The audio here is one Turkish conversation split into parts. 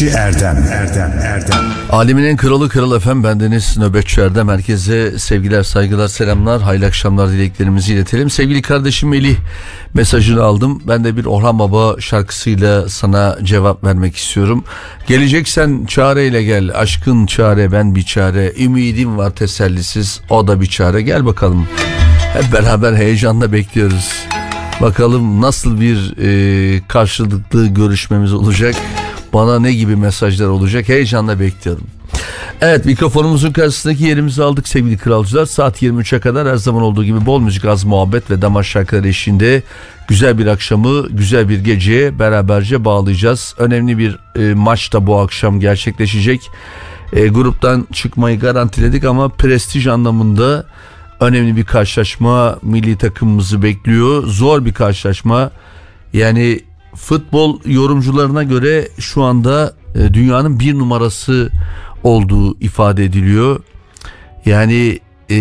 Nöbetçi Erdem. Erdem Erdem. Aleminin kralı kral efem bendeniz Nöbetçi Erdem. Herkese sevgiler saygılar selamlar. Hayırlı akşamlar dileklerimizi iletelim. Sevgili kardeşim Melih mesajını aldım. Ben de bir Orhan Baba şarkısıyla sana cevap vermek istiyorum. Geleceksen çareyle gel. Aşkın çare ben bir çare. Ümidim var tesellisiz o da bir çare. Gel bakalım. Hep beraber heyecanla bekliyoruz. Bakalım nasıl bir e, karşılıklı görüşmemiz olacak. Bana ne gibi mesajlar olacak heyecanla bekliyorum. Evet mikrofonumuzun karşısındaki yerimizi aldık sevgili kralcılar. Saat 23'e kadar her zaman olduğu gibi bol müzik, az muhabbet ve damar şarkıları eşliğinde güzel bir akşamı, güzel bir geceye beraberce bağlayacağız. Önemli bir e, maç da bu akşam gerçekleşecek. E, gruptan çıkmayı garantiledik ama prestij anlamında önemli bir karşılaşma milli takımımızı bekliyor. Zor bir karşılaşma. Yani futbol yorumcularına göre şu anda e, dünyanın bir numarası olduğu ifade ediliyor. Yani e,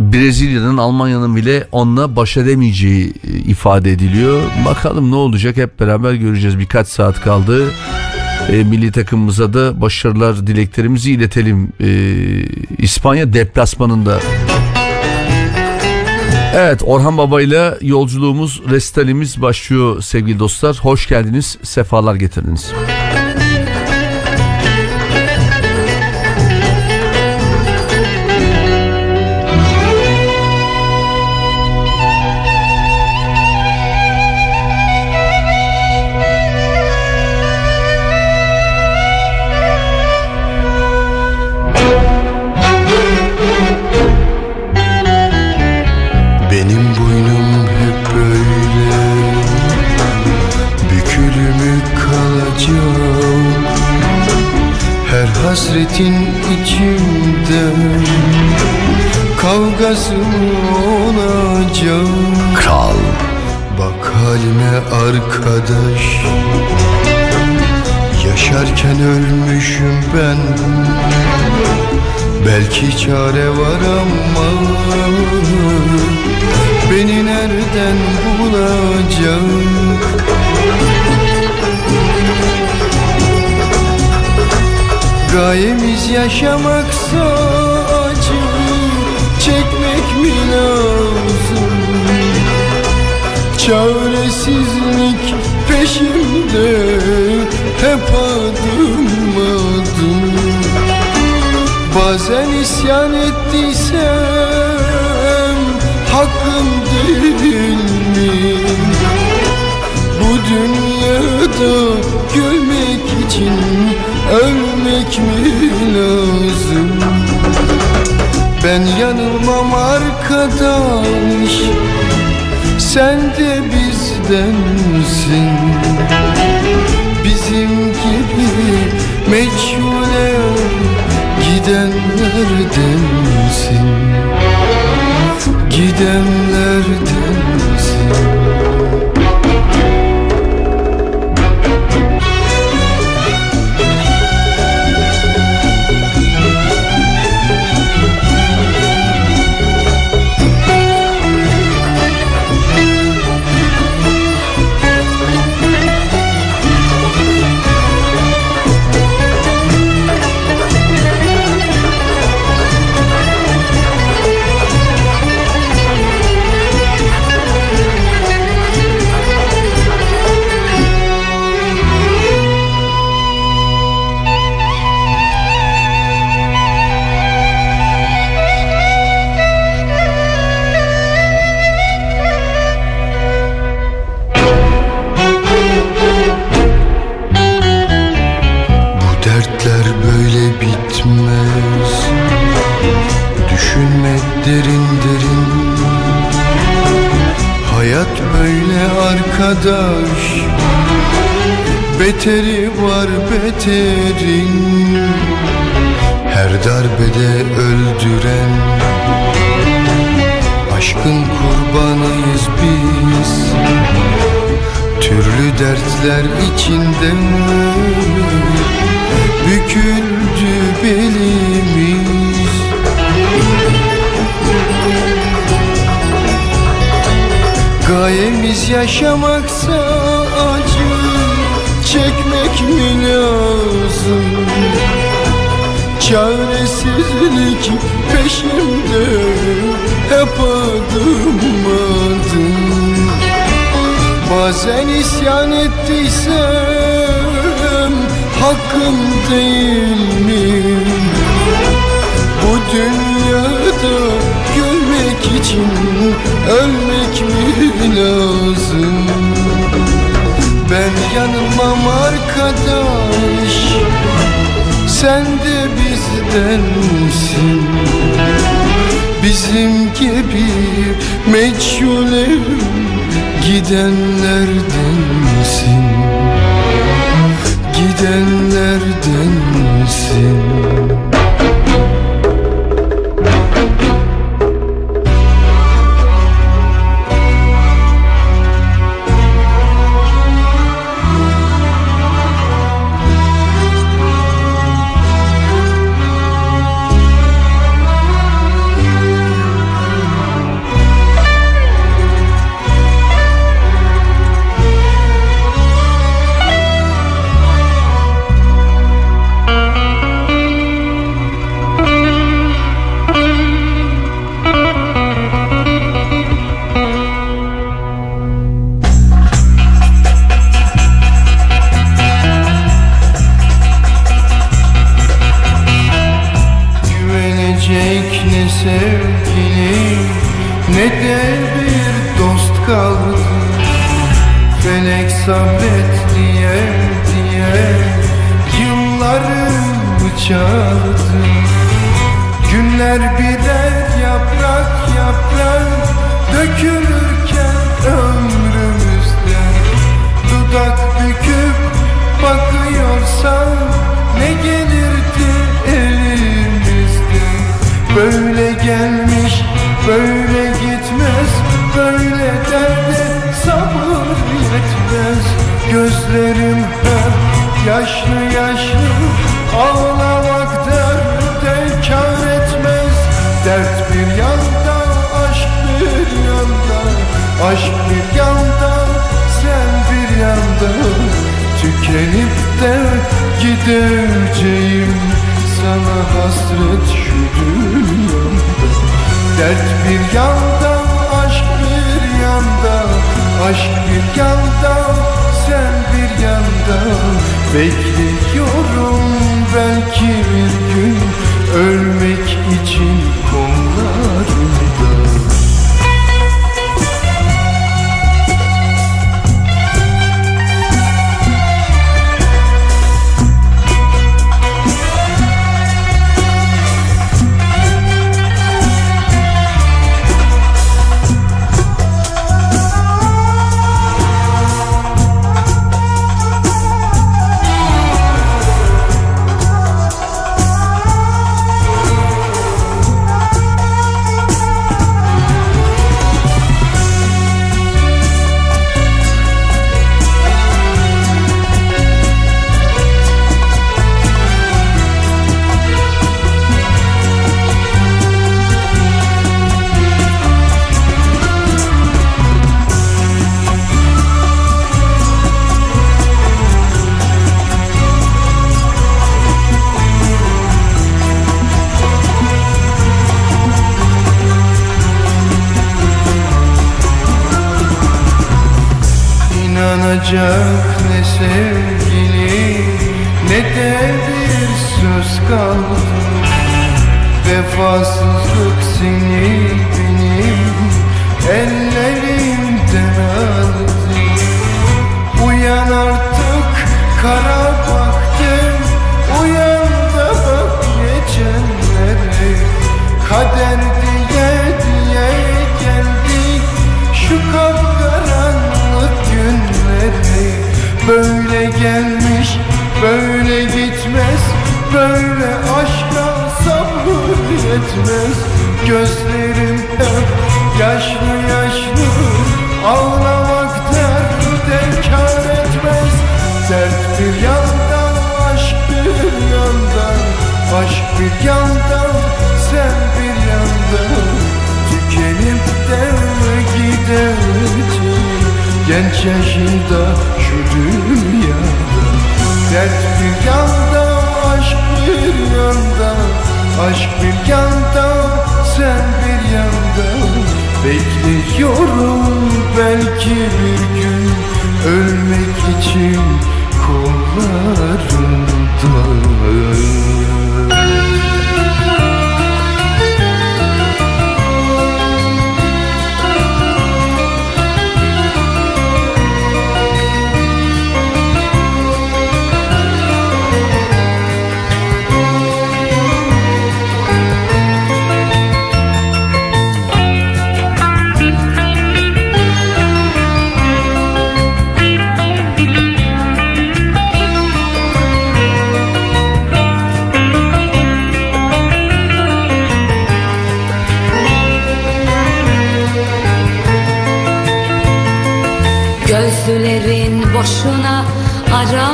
Brezilya'nın Almanya'nın bile onunla baş edemeyeceği e, ifade ediliyor. Bakalım ne olacak hep beraber göreceğiz. Birkaç saat kaldı. E, milli takımımıza da başarılar dileklerimizi iletelim. E, İspanya deplasmanında. Evet Orhan Baba ile yolculuğumuz, restalimiz başlıyor sevgili dostlar. Hoş geldiniz, sefalar getirdiniz. Hasretin içimde Kavgası olacak Kral. Bak halime arkadaş. Yaşarken ölmüşüm ben. Belki çare var ama Beni nereden bulacak Gayemiz yaşamaksa acı çekmek mi lazım Çaresizlik peşimde hep adım adım Bazen isyan ettiysem hakkım değil mi? Bu dünyada gülmek için ölmek mi lazım? Ben yanılmam arkadaş. Sen de bizdensin Genç yaşında şu dünyada boşuna arama.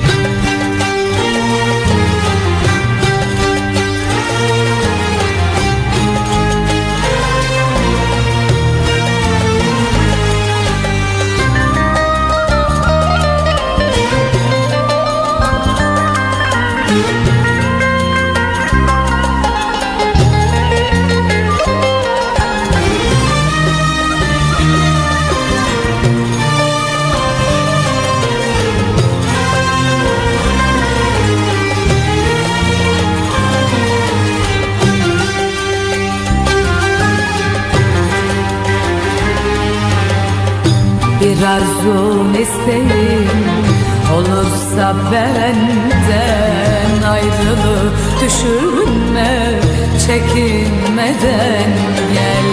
benden Ayrılık düşünme çekinmeden gel.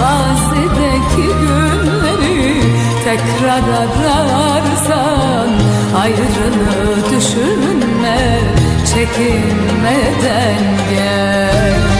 Mazideki günleri tekrar ararsan Ayrılığı düşünme çekinmeden gel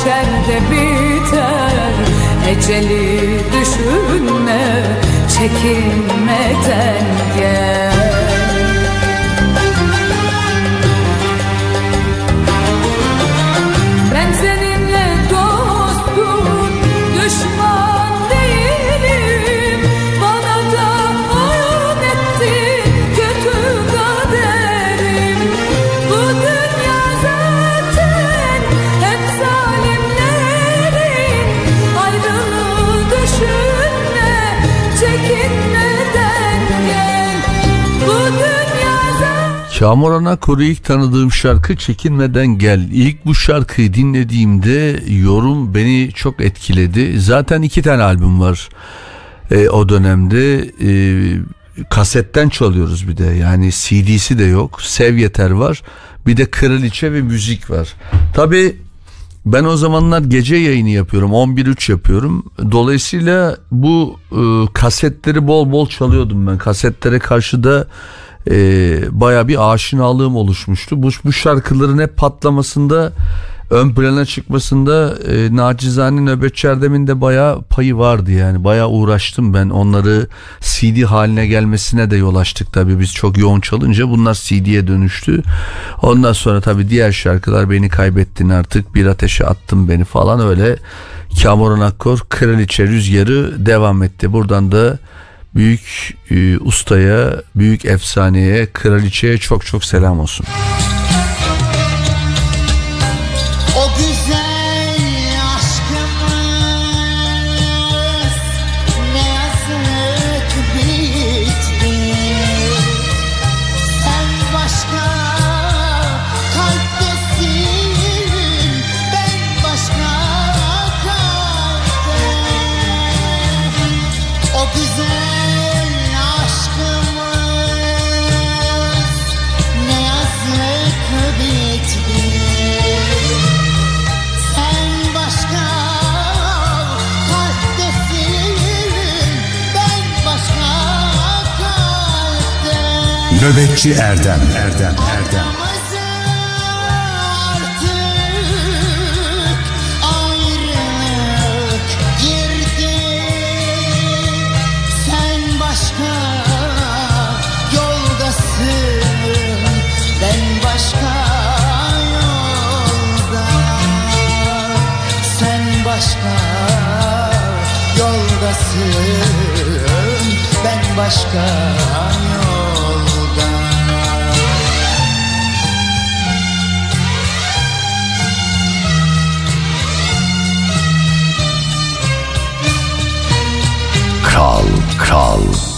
mahşerde biter. Eceli düşünme çekinmeden gel zaten Kamuran Akkor'u ilk tanıdığım şarkı Çekinmeden Gel. İlk bu şarkıyı dinlediğimde yorum beni çok etkiledi. Zaten iki tane albüm var e, o dönemde. E, kasetten çalıyoruz bir de yani CD'si de yok. Sev Yeter var. Bir de Kraliçe ve Müzik var. Tabi ben o zamanlar gece yayını yapıyorum 11.3 yapıyorum dolayısıyla bu e, kasetleri bol bol çalıyordum ben kasetlere karşı da e, baya bir aşinalığım oluşmuştu. Bu, bu şarkıların hep patlamasında ön plana çıkmasında e, nacizane nöbetçi Erdem'in de baya payı vardı yani. Baya uğraştım ben onları CD haline gelmesine de yol açtık tabii. Biz çok yoğun çalınca bunlar CD'ye dönüştü. Ondan sonra tabii diğer şarkılar beni kaybettin artık bir ateşe attın beni falan. Öyle Kamuran Akkor Kraliçe Rüzgarı devam etti. Buradan da büyük e, ustaya büyük efsaneye kraliçeye çok çok selam olsun. Nöbetçi Erdem. Erdem Erdem. Başka yoldasın, ben başka yolda. Kral Kral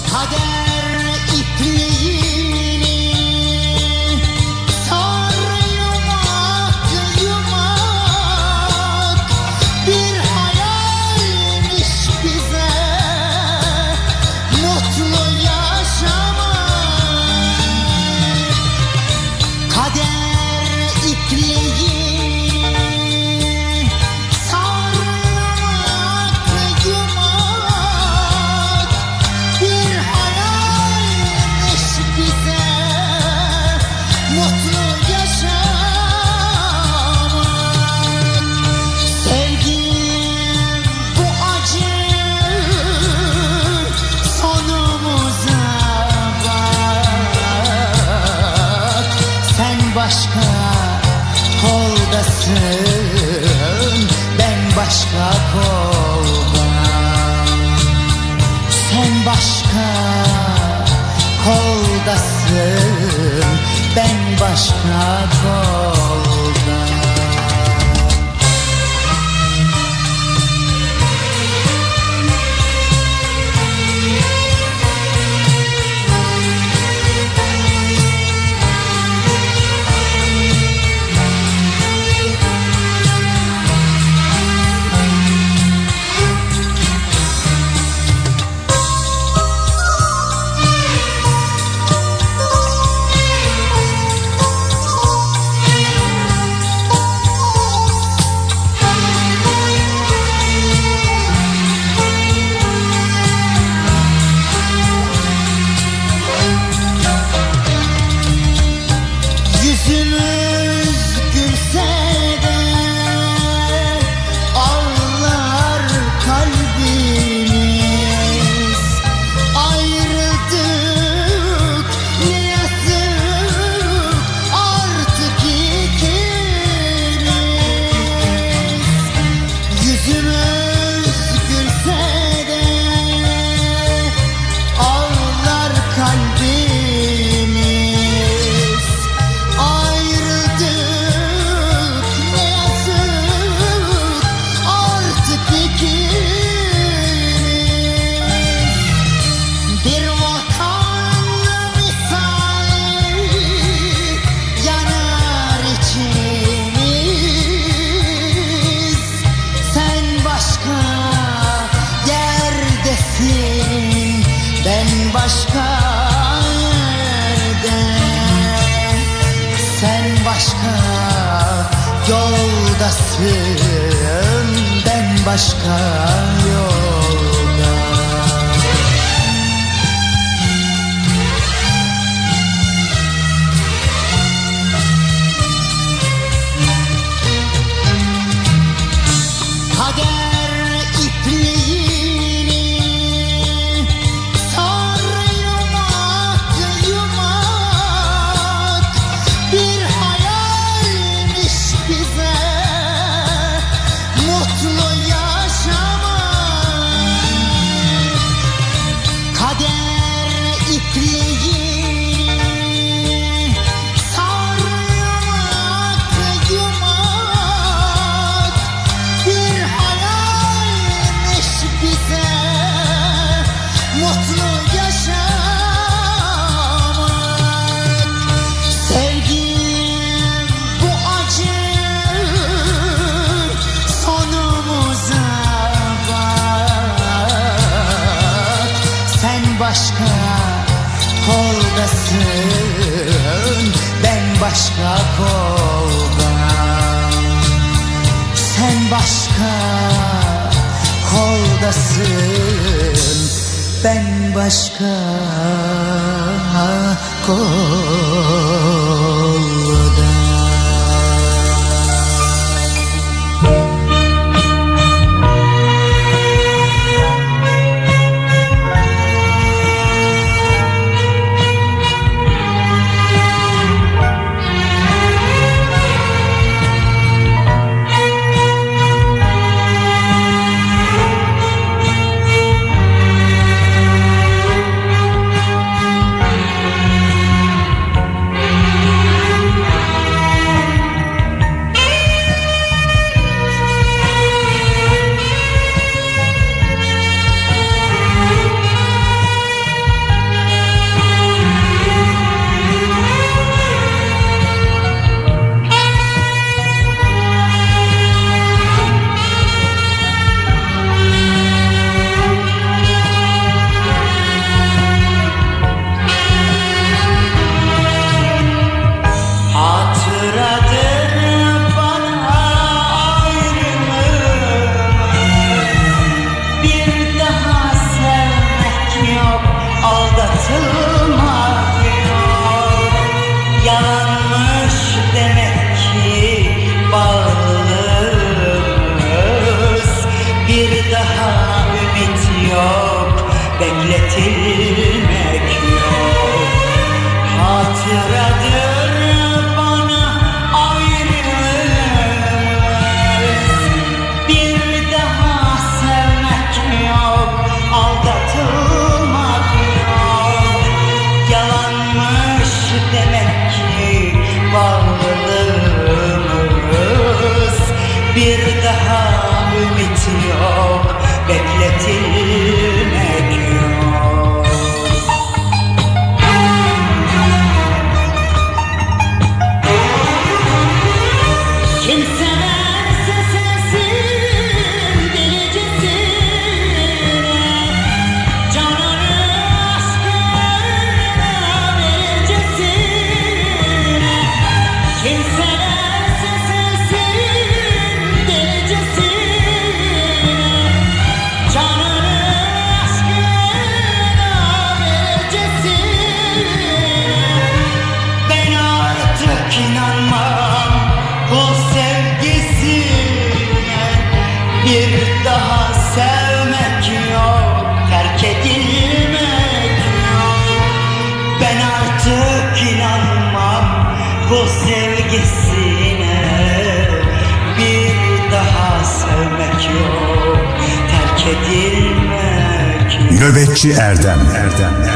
Erdem. Erdem. Erdem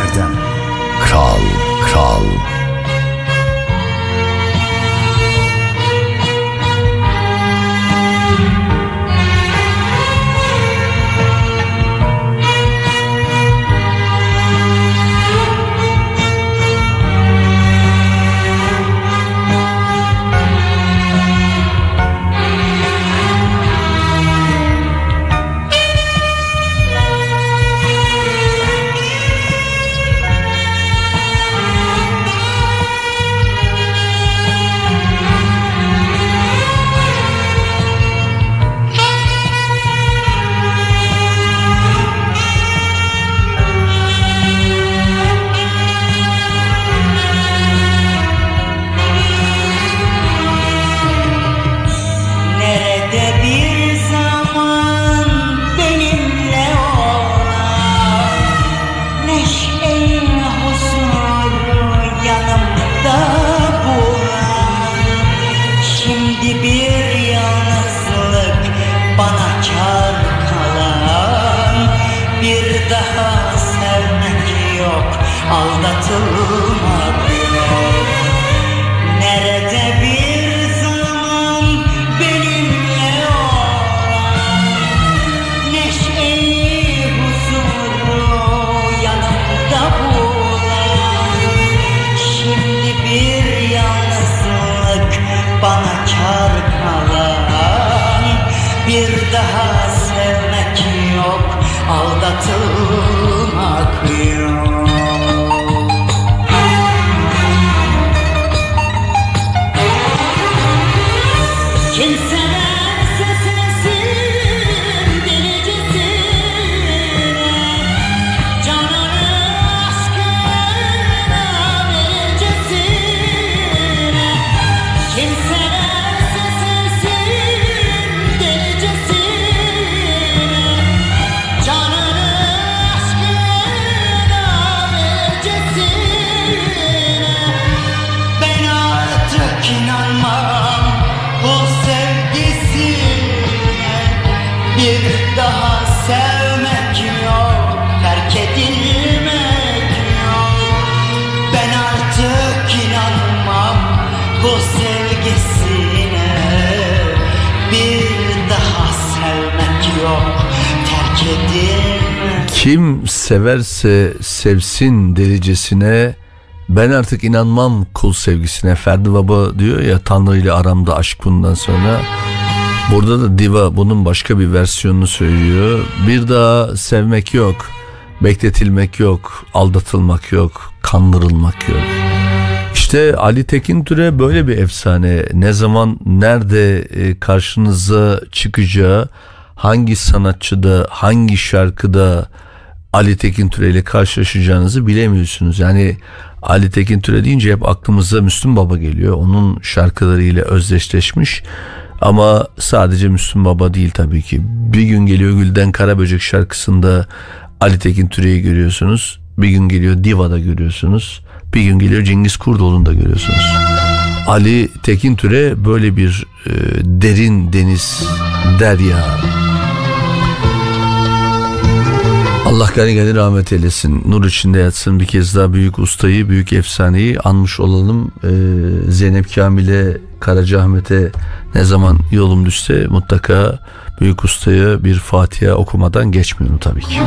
severse sevsin derecesine ben artık inanmam kul sevgisine. Ferdi Baba diyor ya Tanrı ile aramda aşk bundan sonra. Burada da Diva bunun başka bir versiyonunu söylüyor. Bir daha sevmek yok, bekletilmek yok, aldatılmak yok, kandırılmak yok. İşte Ali Tekin Türe böyle bir efsane. Ne zaman nerede e, karşınıza çıkacağı, hangi sanatçıda, hangi şarkıda Ali Tekin Türe ile karşılaşacağınızı bilemiyorsunuz. Yani Ali Tekin Türe deyince hep aklımıza Müslüm Baba geliyor. Onun şarkılarıyla özdeşleşmiş. Ama sadece Müslüm Baba değil tabii ki. Bir gün geliyor Gülden Karaböcek şarkısında Ali Tekin Türe'yi görüyorsunuz. Bir gün geliyor Diva'da görüyorsunuz. Bir gün geliyor Cengiz Kurdoğlu'nda görüyorsunuz. Ali Tekin Türe böyle bir e, derin deniz derya. Allah gani gani rahmet eylesin. Nur içinde yatsın bir kez daha büyük ustayı, büyük efsaneyi anmış olalım. Ee, Zeynep Kamil'e, Karacaahmet'e ne zaman yolum düşse mutlaka büyük ustayı bir Fatiha okumadan geçmiyorum tabii ki.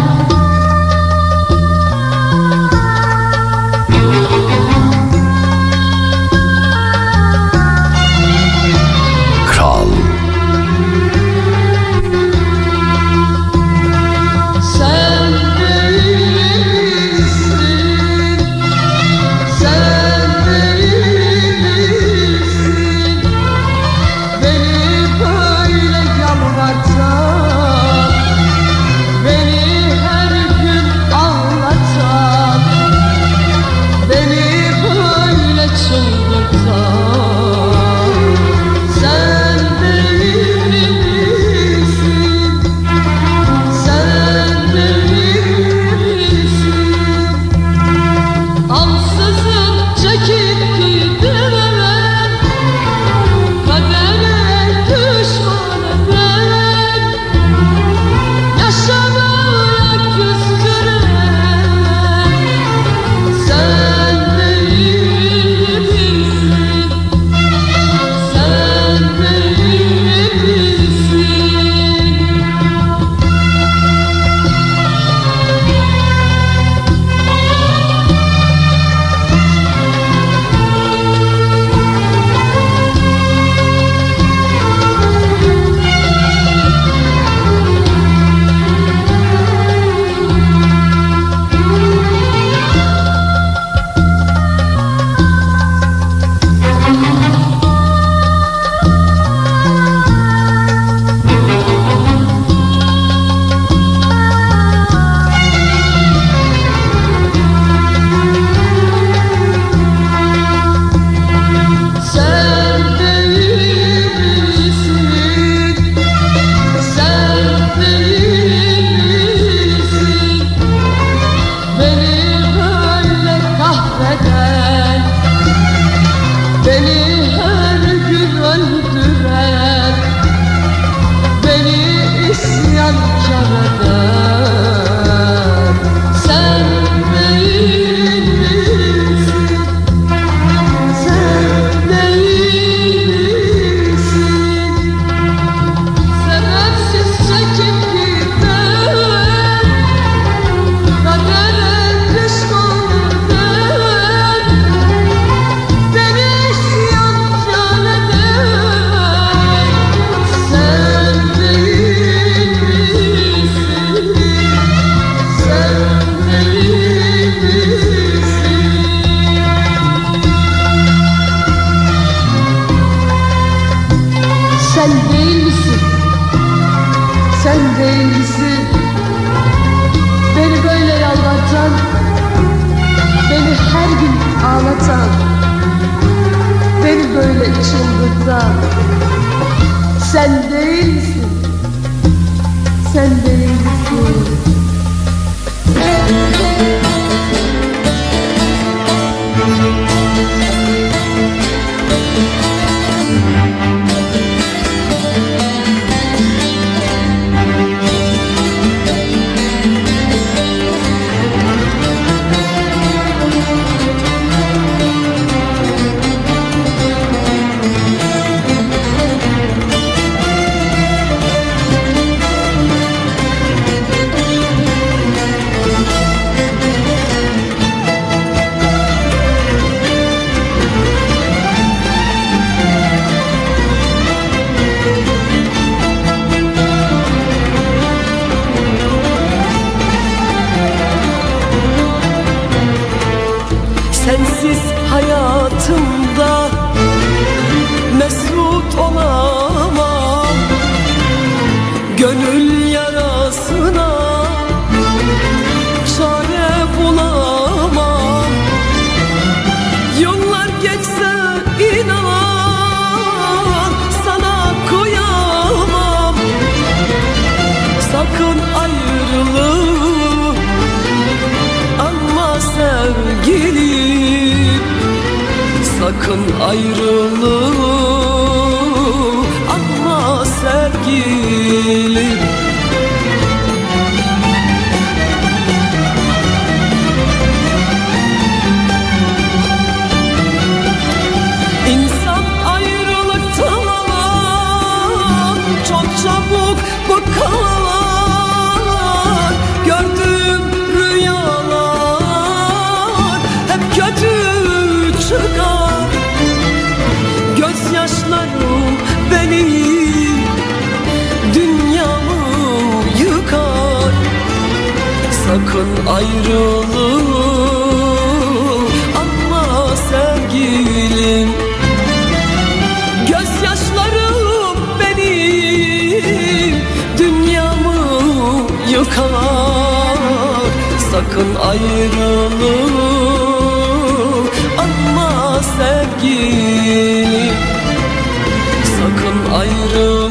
Ayrı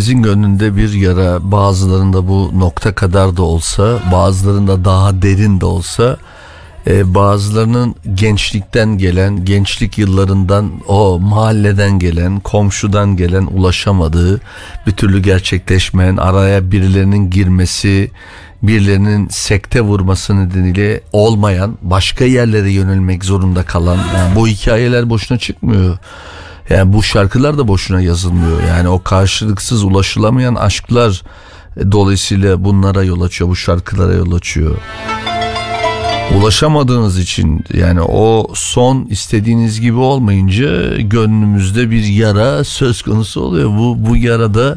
Herkesin gönlünde bir yara bazılarında bu nokta kadar da olsa bazılarında daha derin de olsa e, bazılarının gençlikten gelen gençlik yıllarından o mahalleden gelen komşudan gelen ulaşamadığı bir türlü gerçekleşmeyen araya birilerinin girmesi birilerinin sekte vurması nedeniyle olmayan başka yerlere yönelmek zorunda kalan yani bu hikayeler boşuna çıkmıyor. Yani bu şarkılar da boşuna yazılmıyor. Yani o karşılıksız ulaşılamayan aşklar e, dolayısıyla bunlara yol açıyor. Bu şarkılara yol açıyor. Ulaşamadığınız için yani o son istediğiniz gibi olmayınca gönlümüzde bir yara söz konusu oluyor. Bu bu yarada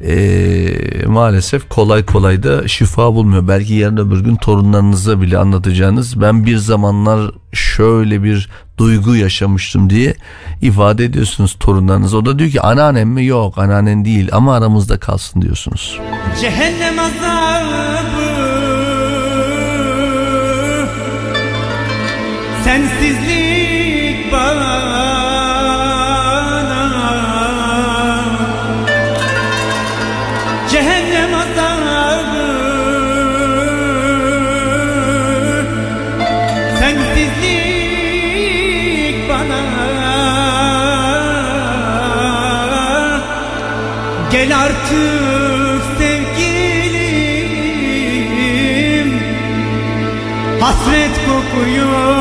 e, maalesef kolay kolay da şifa bulmuyor. Belki yarın öbür gün torunlarınıza bile anlatacağınız ben bir zamanlar şöyle bir duygu yaşamıştım diye ifade ediyorsunuz torunlarınız. O da diyor ki anneannem mi? Yok anneannen değil ama aramızda kalsın diyorsunuz. Cehennem azabı Sensizlik Hasret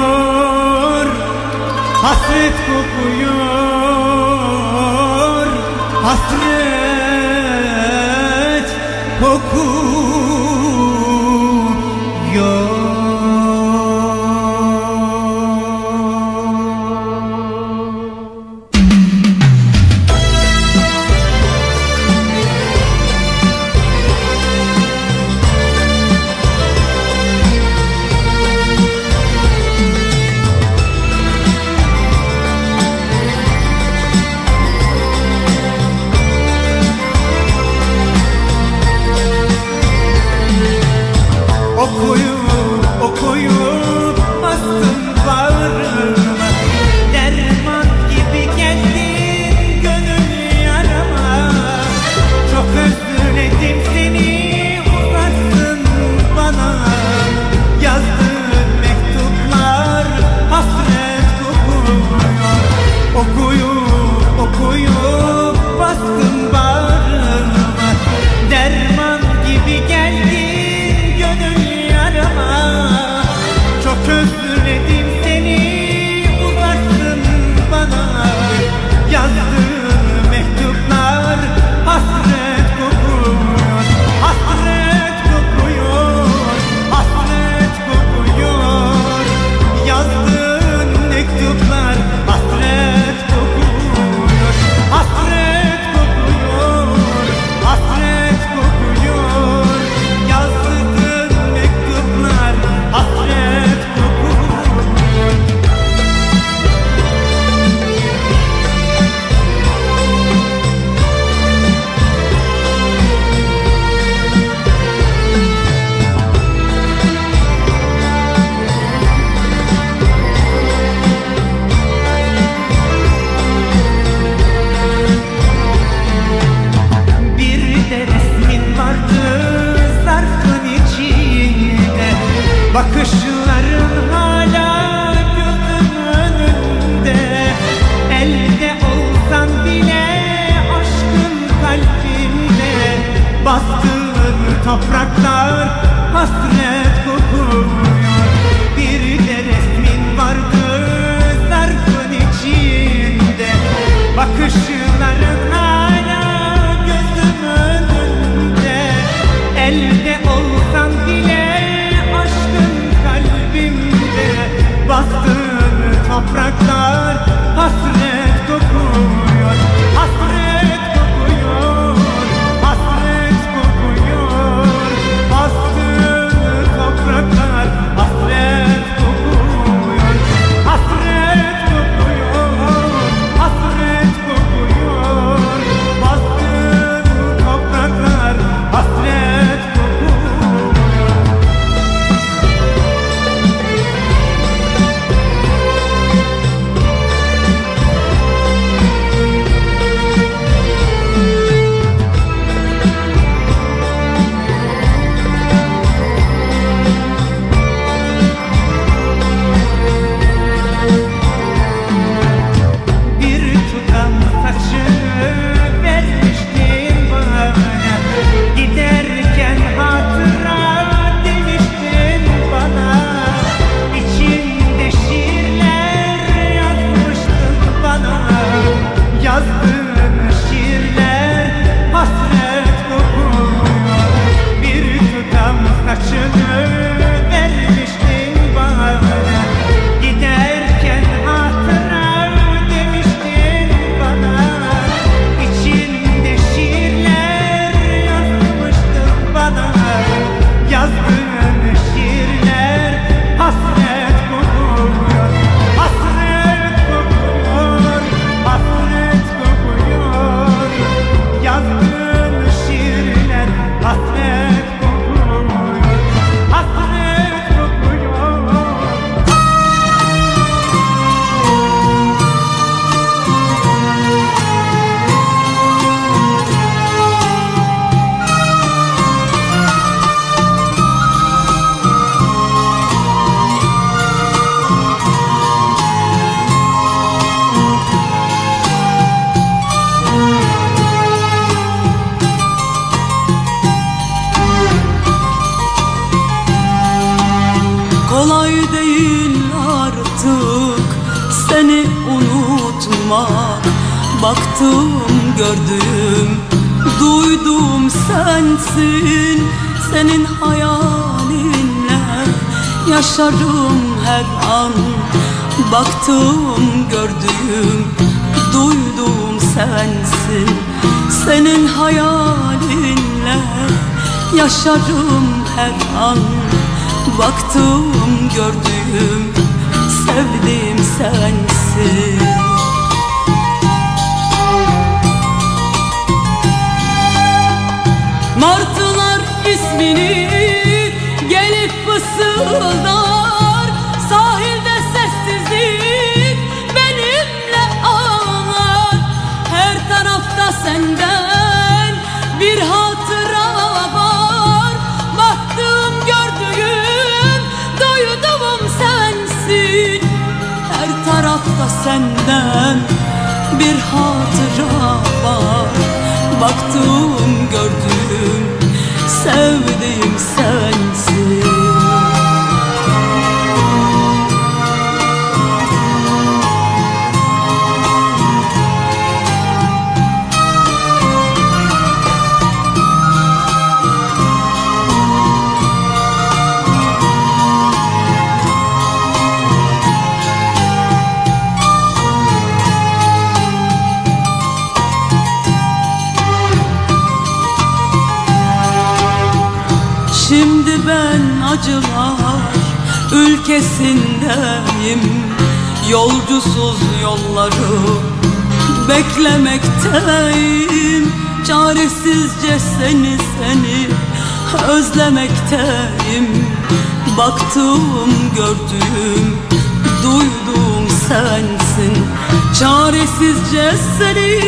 Çaresizce seni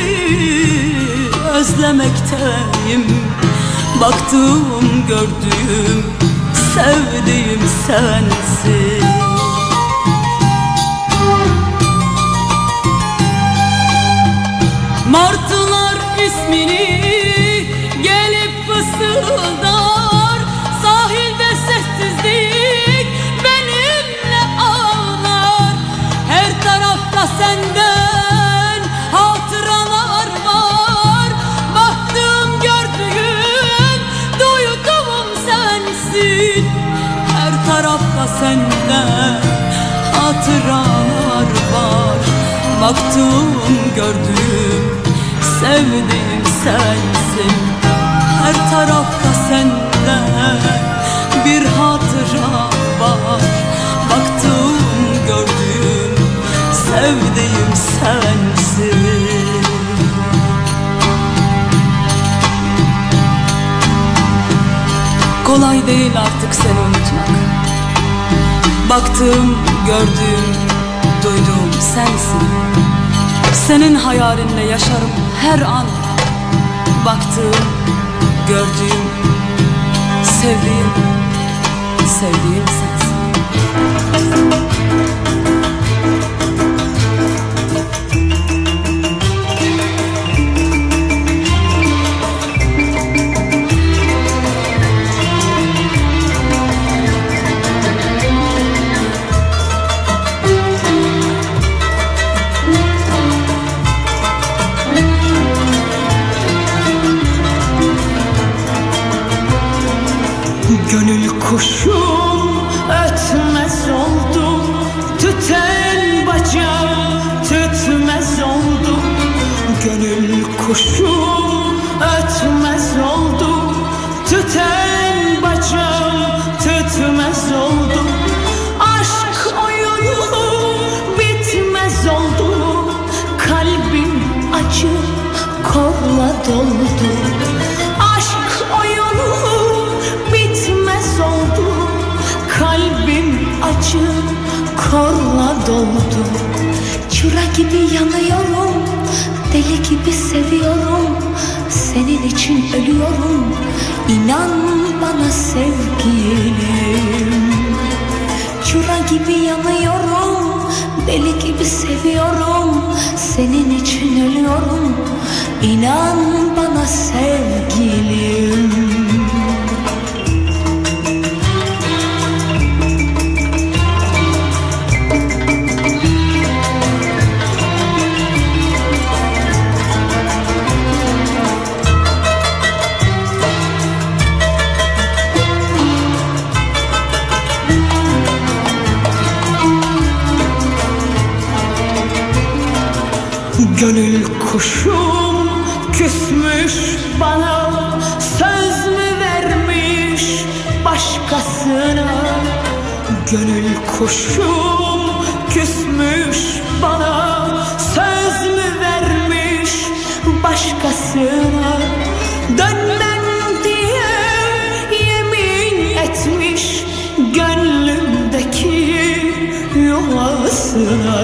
özlemekteyim Baktım gördüm sevdiğim sensin hatıralar var. Baktığım gördüğüm sevdiğim sensin. Her tarafta senden bir hatıra var. Baktığım gördüğüm sevdiğim sensin. Kolay değil artık seni unutmak Baktığım, gördüğüm, duyduğum sensin. Senin hayalinle yaşarım her an. Baktığım, gördüğüm, sevdiğim, sevdiğim sensin gibi yanıyorum. Deli gibi seviyorum. Senin için ölüyorum. İnan bana sevgilim. Çıra gibi yanıyorum. Deli gibi seviyorum. Senin için ölüyorum. İnan bana sevgilim Kuşum küsmüş bana söz mü vermiş başkasına? Dönmem diye yemin etmiş gönlümdeki yuvasına.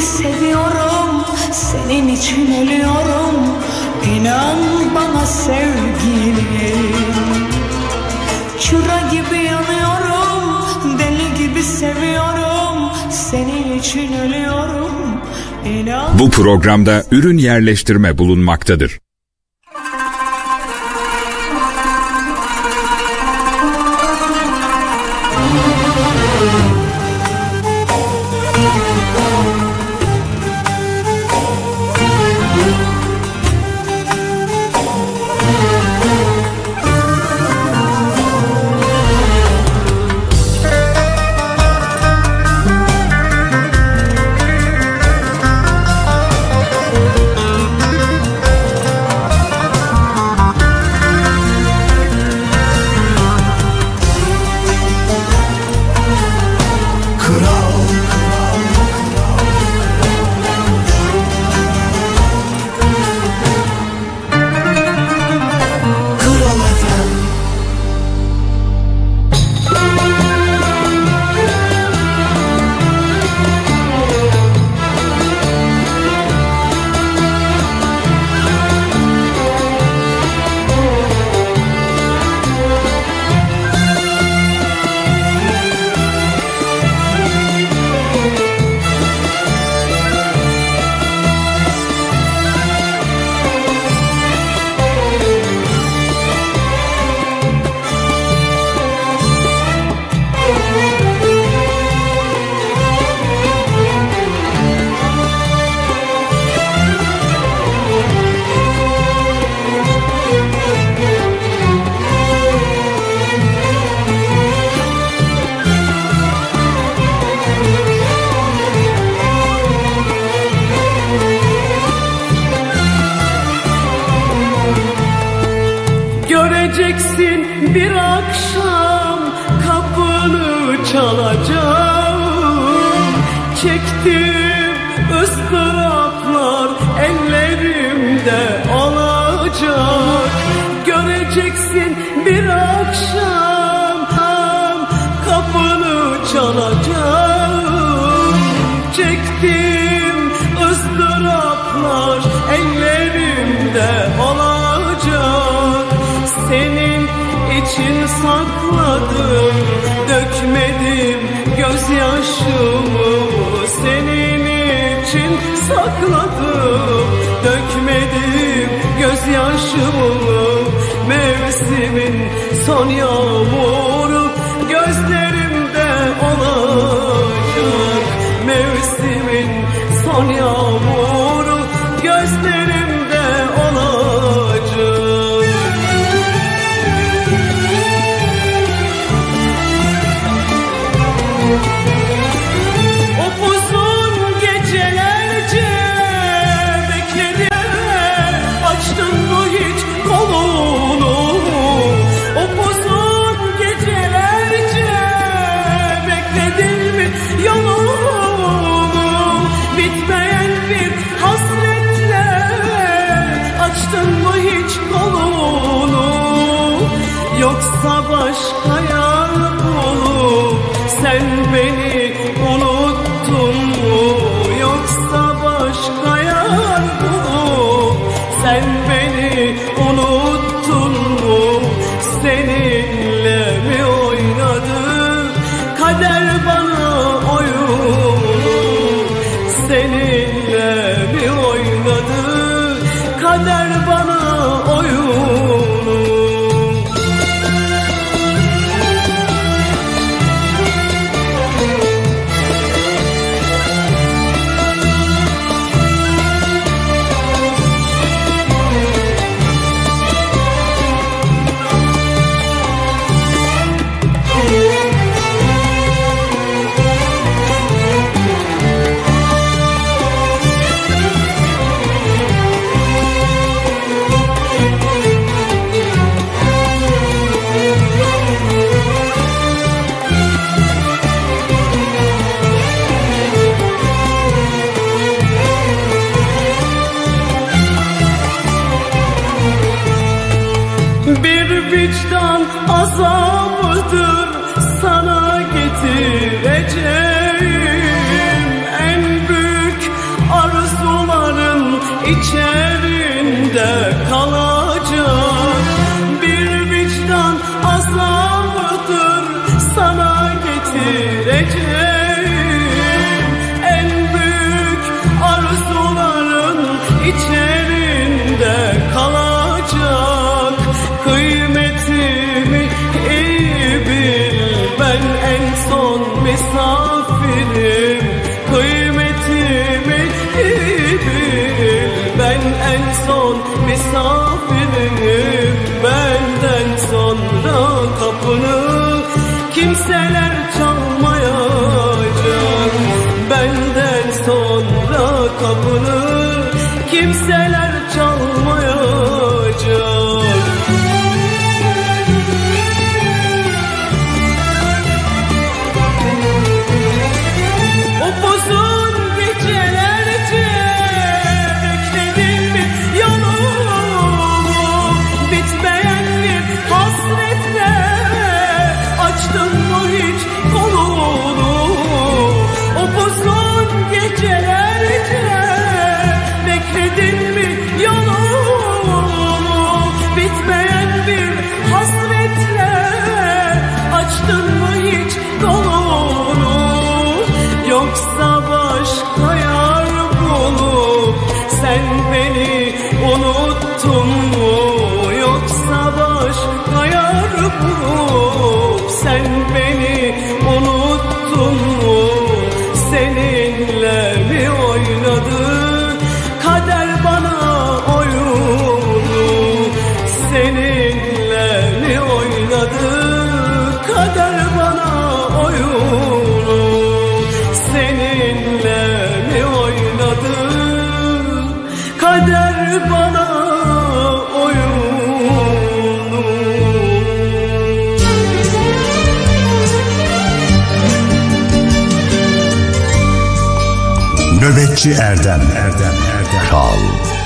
Seviyorum senin için ölüyorum. İnan bana sevgilim. Çıra gibi yanıyorum Deli gibi seviyorum. Senin için ölüyorum İnan. Bu programda ürün yerleştirme bulunmaktadır. Bilseler çalmayacak. Benden sonra kapını Kimseler Oh. Nöbetçi Erdem. Erdem Erdem. Kral.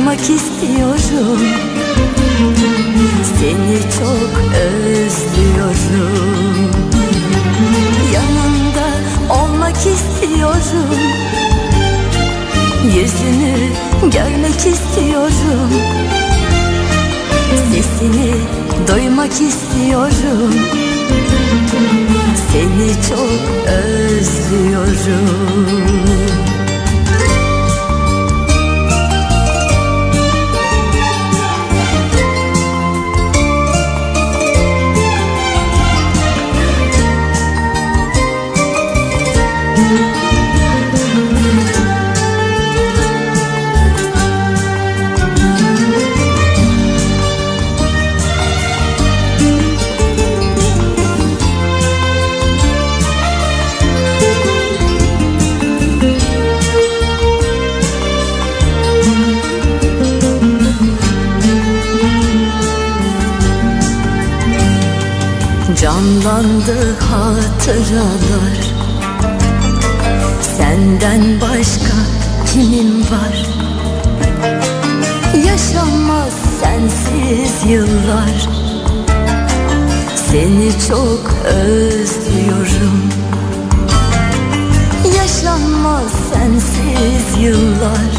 Duymak istiyorum. Seni çok özlüyorum. Yanında olmak istiyorum. Yüzünü görmek istiyorum. Sesini duymak istiyorum. Seni çok özlüyorum. Hatıralar Senden başka kimin var? Yaşanmaz sensiz yıllar. Seni çok özlüyorum. Yaşanmaz sensiz yıllar.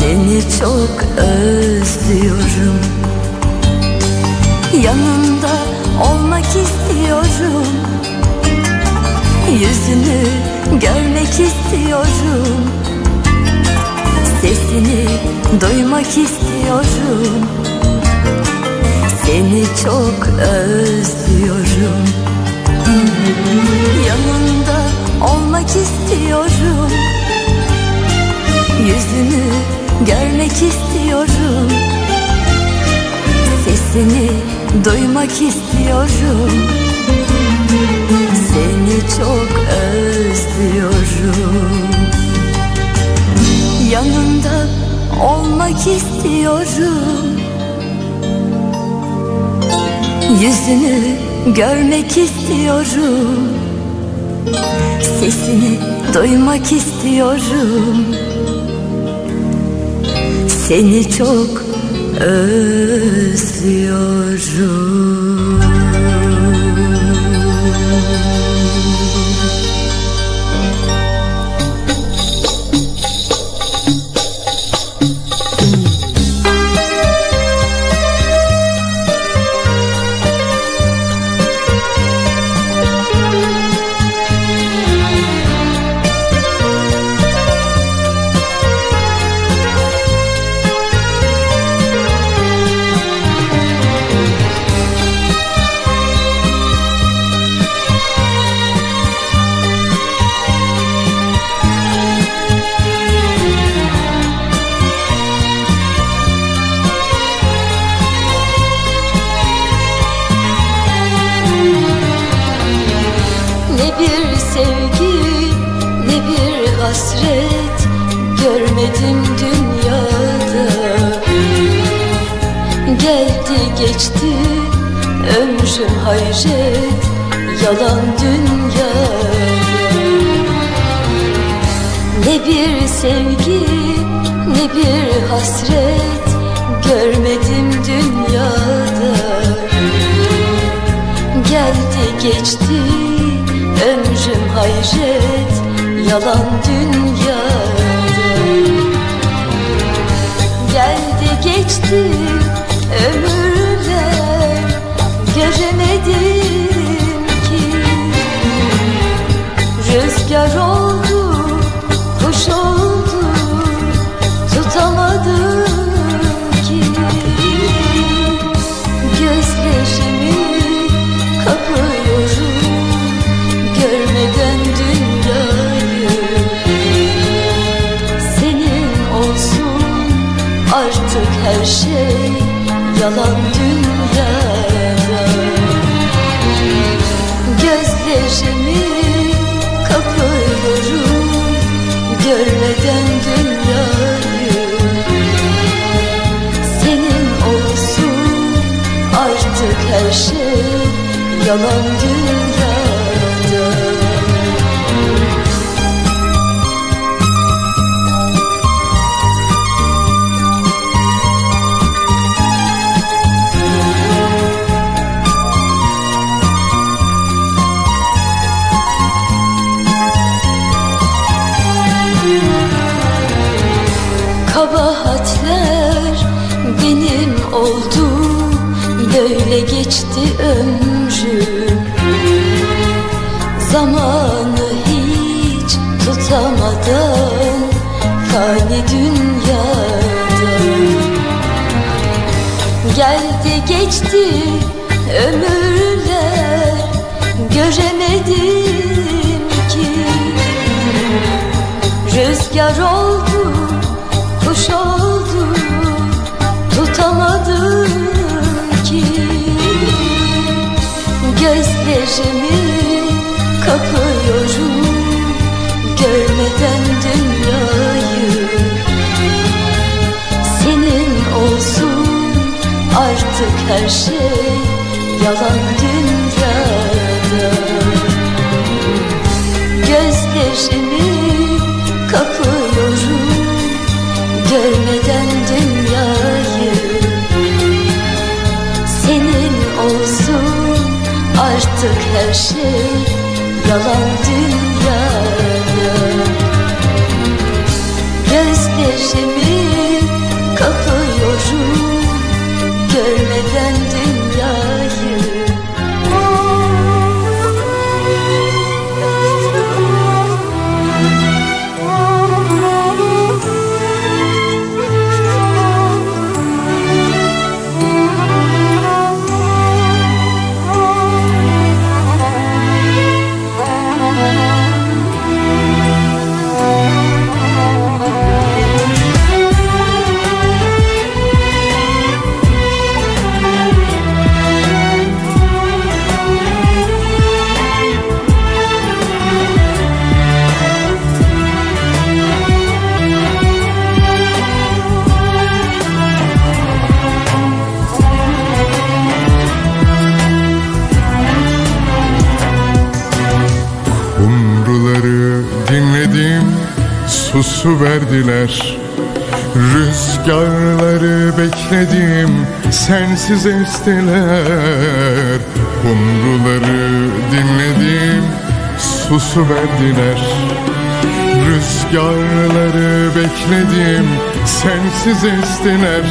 Seni çok özlüyorum. Yanında Yüzünü görmek istiyorum. Sesini duymak istiyorum. Seni çok özlüyorum. Yanında olmak istiyorum. Yüzünü görmek istiyorum. Sesini duymak istiyorum Seni çok özlüyorum. Yanında olmak istiyorum. Yüzünü görmek istiyorum. Sesini duymak istiyorum. Seni çok özlüyorum geçti. Ömrüm hayret yalan dünyada Ne bir sevgi ne bir hasret görmedim dünyada. Geldi geçti ömrüm hayret yalan dünyada. Geldi geçti ömürler her şey yalan dünyada. Gözlerimi kapıyorum görmeden dünyayı. Senin olsun artık her şey yalan dünyada geçti ömrüm Zamanı hiç tutamadan Fani dünyada. Geldi geçti ömürler. Göremedim ki. Rüzgar oldu kuş oldu Gözlerimi kapıyorum görmeden dünyayı. Senin olsun artık her şey yalan dünyada. Gözlerimi kapıyorum görmeden dünyayı artık her şey yalan dünyada Gözlerimi kapıyorum görmeden susu verdiler. Rüzgarları bekledim sensiz estiler. Kumruları dinledim susu verdiler. Rüzgarları bekledim sensiz estiler.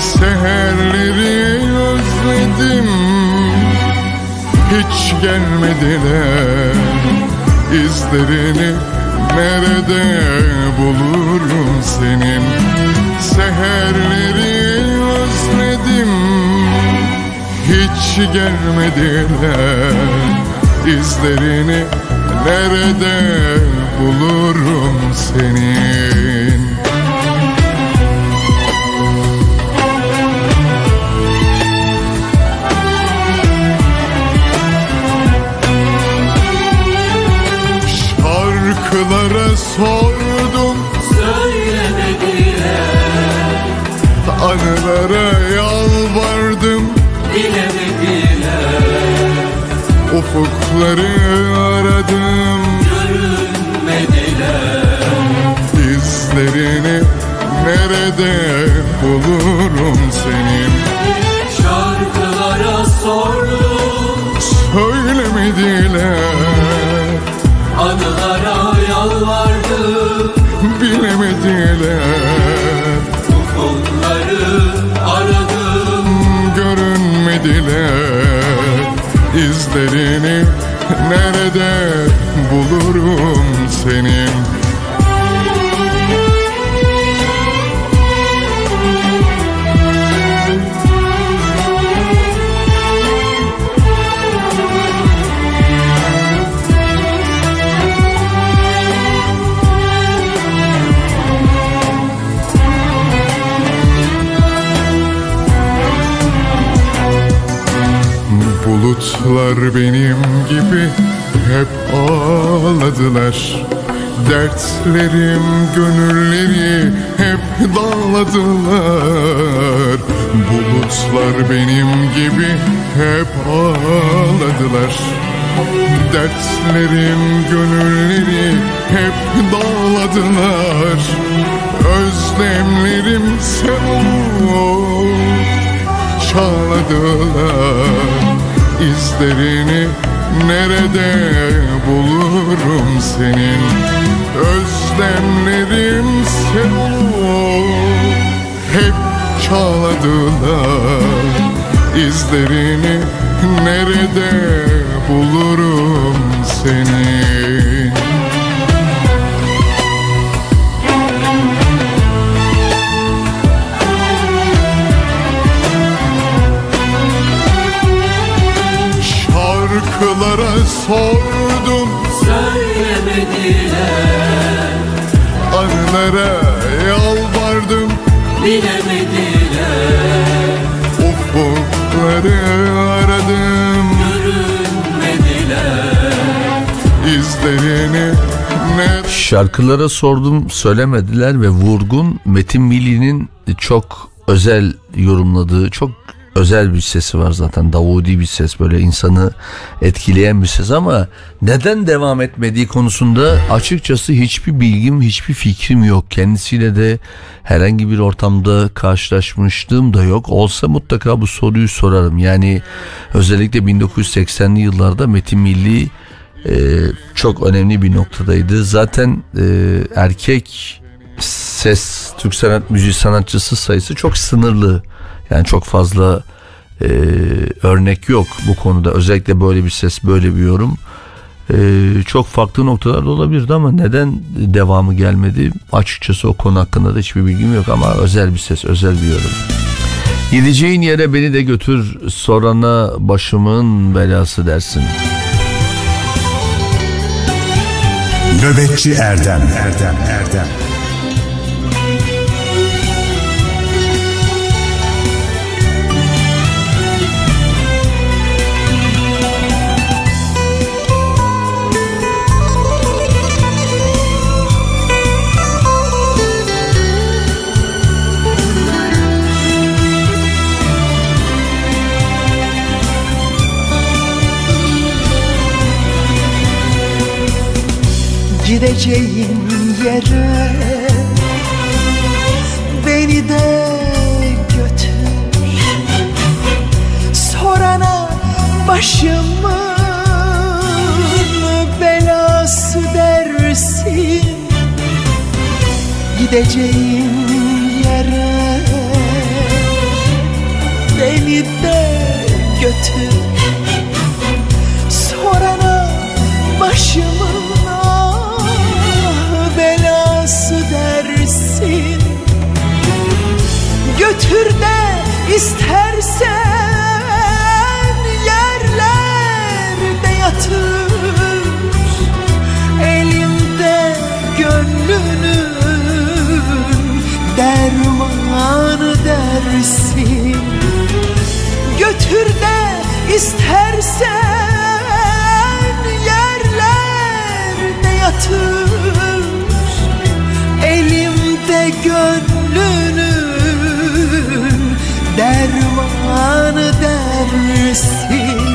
Seherleri özledim hiç gelmediler. İzlerini nerede bulurum senin Seherleri? Özledim. Hiç gelmediler İzlerini. Nerede bulurum senin Şarkılara sordum. Söylemediler. Anılara yalvardım. Bilemediler. Ufukları aradım. Görünmediler. İzlerini nerede bulurum senin? Şarkılara sordum. Söylemediler Anılara yalvardım Bilemediler Ufukları aradım. Görünmediler İzlerini nerede bulurum senin Bulutlar benim gibi hep ağladılar. Dertlerim gönülleri hep dağladılar. Bulutlar benim gibi hep ağladılar. Dertlerim gönülleri hep dağladılar. Özlemlerim sen ol çağladılar İzlerini nerede bulurum senin? Özlemlerim sen ol Hep çağladılar İzlerini nerede bulurum senin sordum. Söylemediler. Anılara yalvardım. Bilemediler. Ufukları aradım. Görünmediler. İzlerini ne Şarkılara sordum söylemediler ve Vurgun Metin Milli'nin çok özel yorumladığı çok özel bir sesi var zaten. Davudi bir ses böyle insanı etkileyen bir ses ama neden devam etmediği konusunda açıkçası hiçbir bilgim, hiçbir fikrim yok. Kendisiyle de herhangi bir ortamda karşılaşmışlığım da yok. Olsa mutlaka bu soruyu sorarım. Yani özellikle 1980'li yıllarda Metin Milli e, çok önemli bir noktadaydı. Zaten e, erkek ses Türk sanat müziği sanatçısı sayısı çok sınırlı. Yani çok fazla e, örnek yok bu konuda. Özellikle böyle bir ses, böyle bir yorum. E, çok farklı noktalarda olabilirdi ama neden devamı gelmedi? Açıkçası o konu hakkında da hiçbir bilgim yok ama özel bir ses, özel bir yorum. Gideceğin yere beni de götür sorana başımın belası dersin. Nöbetçi Erdem Erdem Erdem Gideceğim yere. Beni de götür. Sorana başımın belası dersin. Gideceğim yere. Beni de götür. Sorana başımın Götür de istersen yerlerde yatır. Elimde gönlünün dermanı dersin Götür de istersen yerlerde yatır. Elimde gönlünün dermanı Adını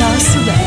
Belası dersin Belası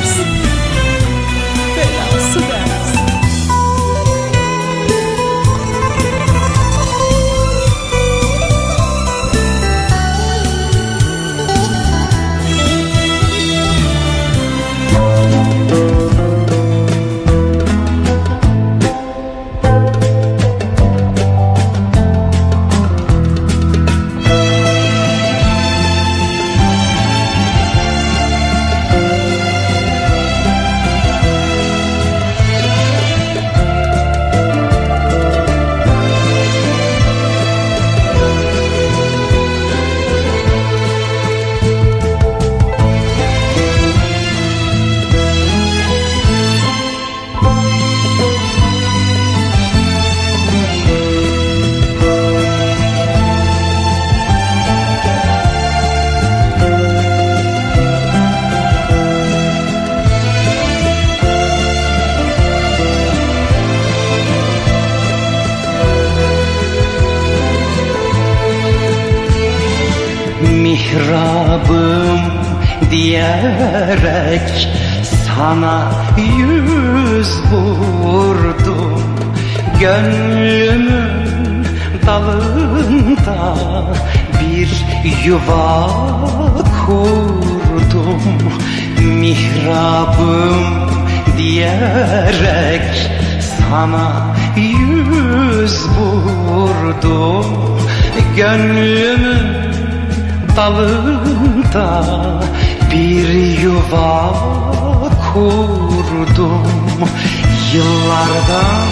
mihrabım diyerek sana yüz vurdum. Gönlümün dalında bir yuva kurdum. Mihrabım diyerek sana yüz vurdum. Gönlümün dalında bir yuva kurdum. Yıllardan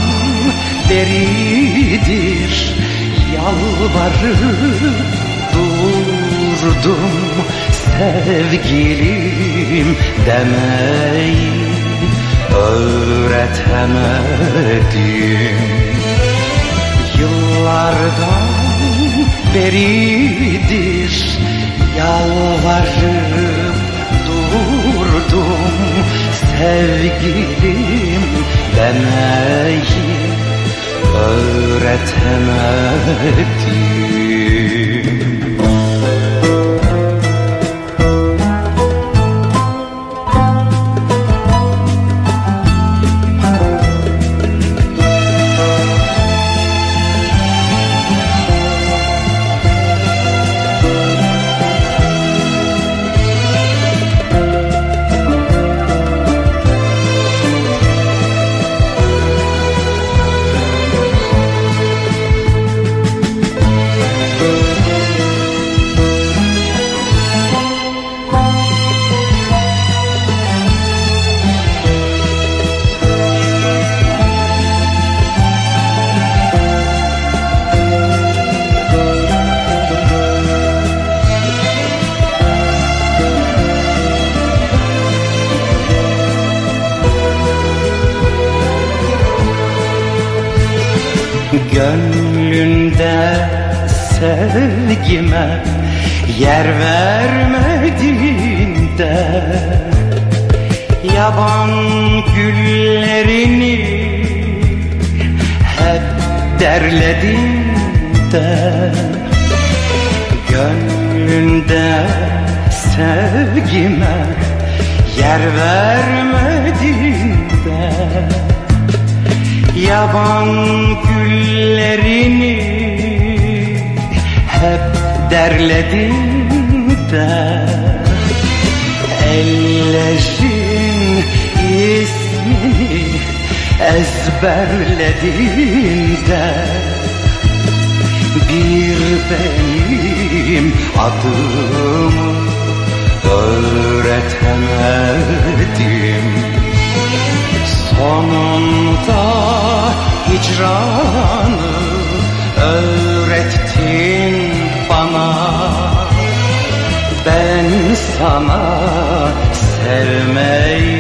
beridir yalvarıp durdum. Sevgilim demeyi öğretemedim. Yıllardan beridir yalvarıp durdum Sevgilim demeyi öğretemedim ezberledin de Bir benim adımı öğretemedim. Sonunda hicranı öğrettin bana. Ben sana sevmeyi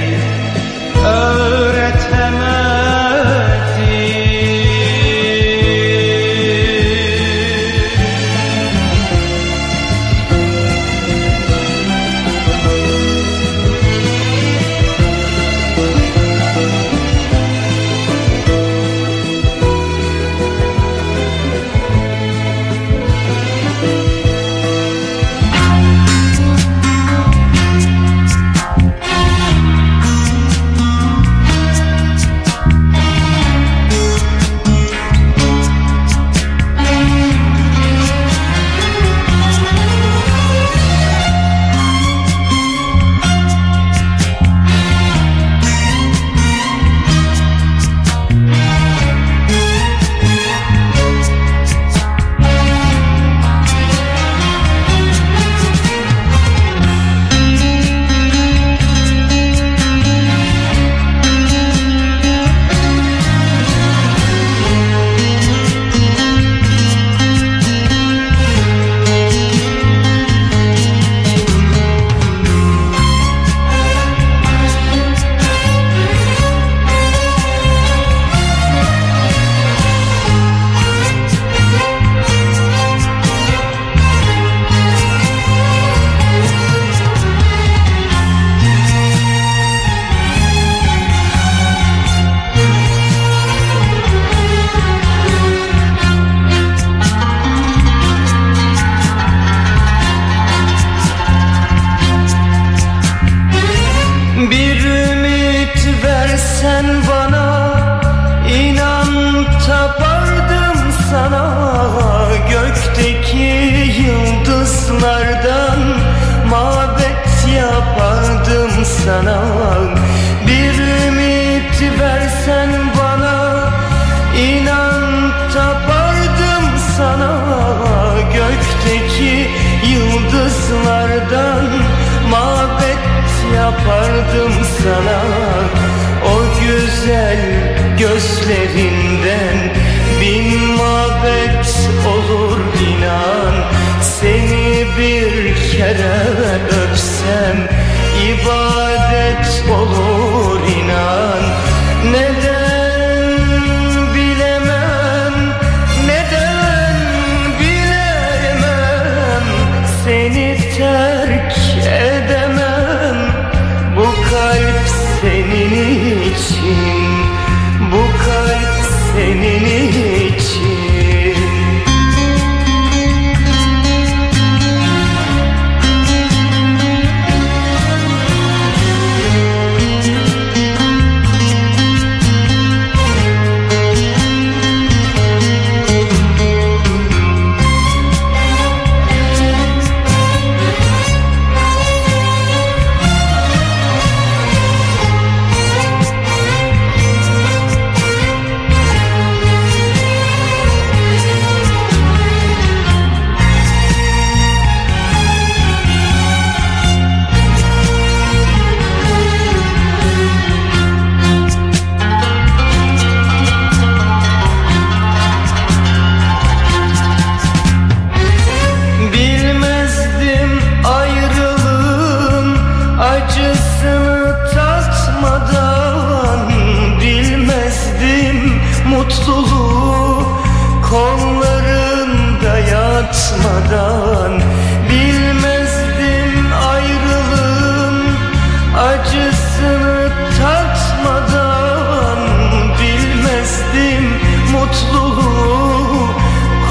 mutluluğu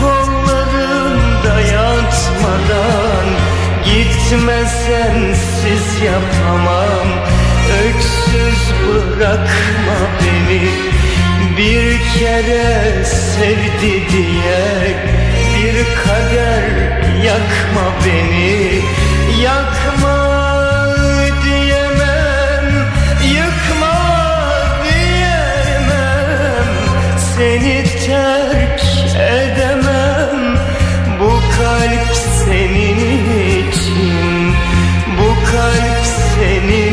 Kollarımda yatmadan Gitme sensiz yapamam. Öksüz bırakma beni Bir kere sevdi diye Bir kader yakma beni. Yakma terk edemem. Bu kalp senin için Bu kalp senin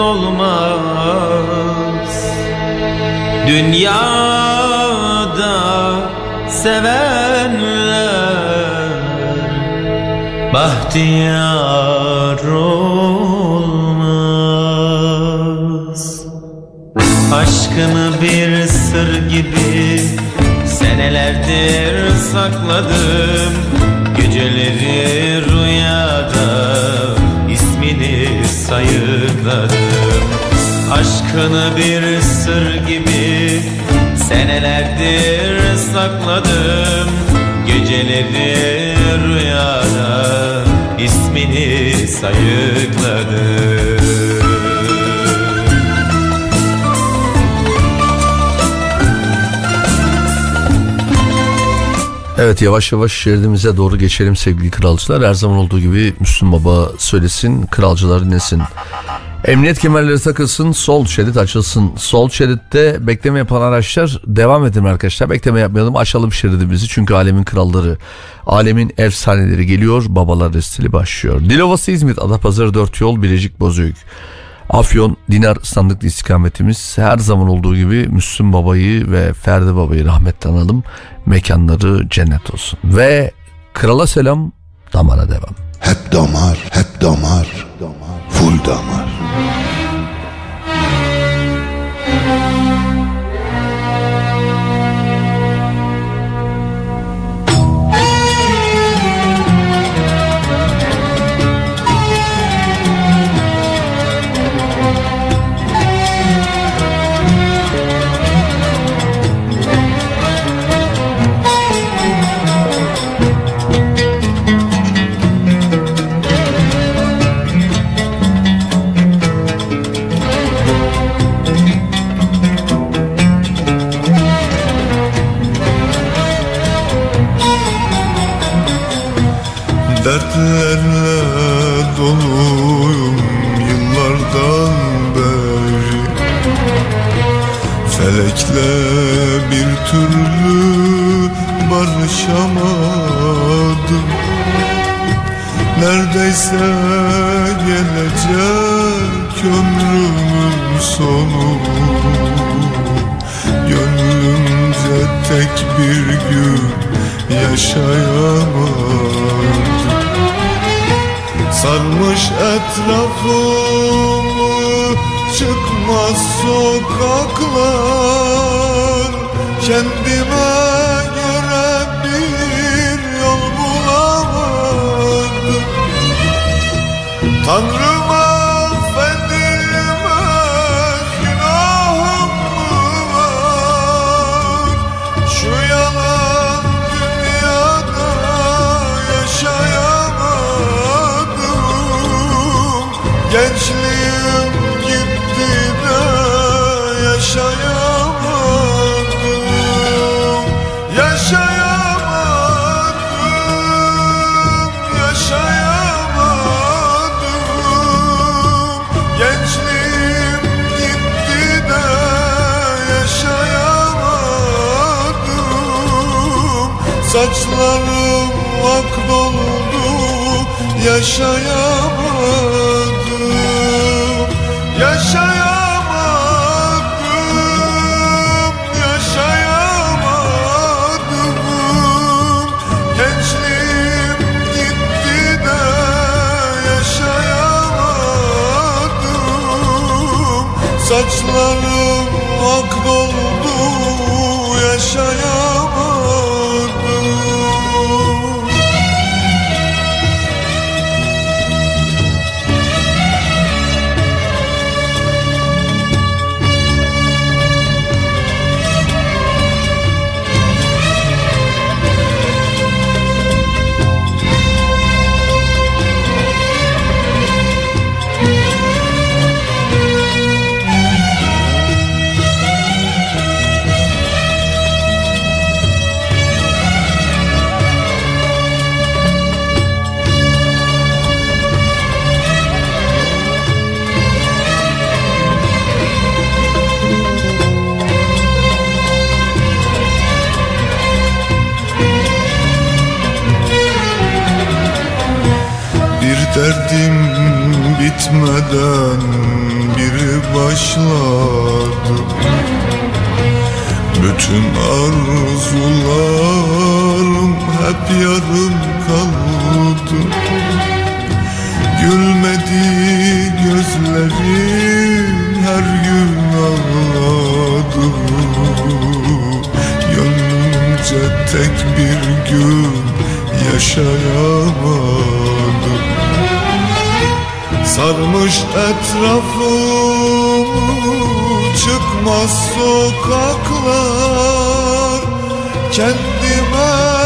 olmaz. Dünyada sevenler Bahtiyar olmaz. Aşkını bir sır gibi Senelerdir sakladım. Geceleri rüyada ismini sayıkladım Aşkını bir sır gibi Senelerdir sakladım Geceleri rüyada ismini sayıkladım Evet yavaş yavaş şeridimize doğru geçelim sevgili kralcılar. Her zaman olduğu gibi Müslüm Baba söylesin, kralcılar dinlesin. Emniyet kemerleri takılsın, sol şerit açılsın. Sol şeritte bekleme yapan araçlar devam edin arkadaşlar. Bekleme yapmayalım, açalım şeridimizi. Çünkü alemin kralları, alemin efsaneleri geliyor. Babalar restili başlıyor. Dilovası İzmit, Adapazarı 4 yol, Bilecik Bozüyük. Afyon, Dinar sandıklı istikametimiz her zaman olduğu gibi Müslüm Baba'yı ve Ferdi Baba'yı rahmetle analım. Mekanları cennet olsun. Ve krala selam, damara devam. Hep damar, hep damar, full damar. Neredeyse gelecek ömrümün sonu. Gönlümce tek bir gün yaşayamadım. Sarmış etrafımı çıkmaz sokaklar. Kendime Tanrım Saçlarım ak doldu yaşayamadım. Yaşayamadım, yaşayamadım. Gençliğim gitti de yaşayamadım. Saçlarım bitmeden biri başladı. Bütün arzularım hep yarım kaldı. Gülmedi gözlerim her gün ağladı. Gönlümce tek bir gün yaşayamadım Sarmış etrafımı çıkmaz sokaklar. Kendime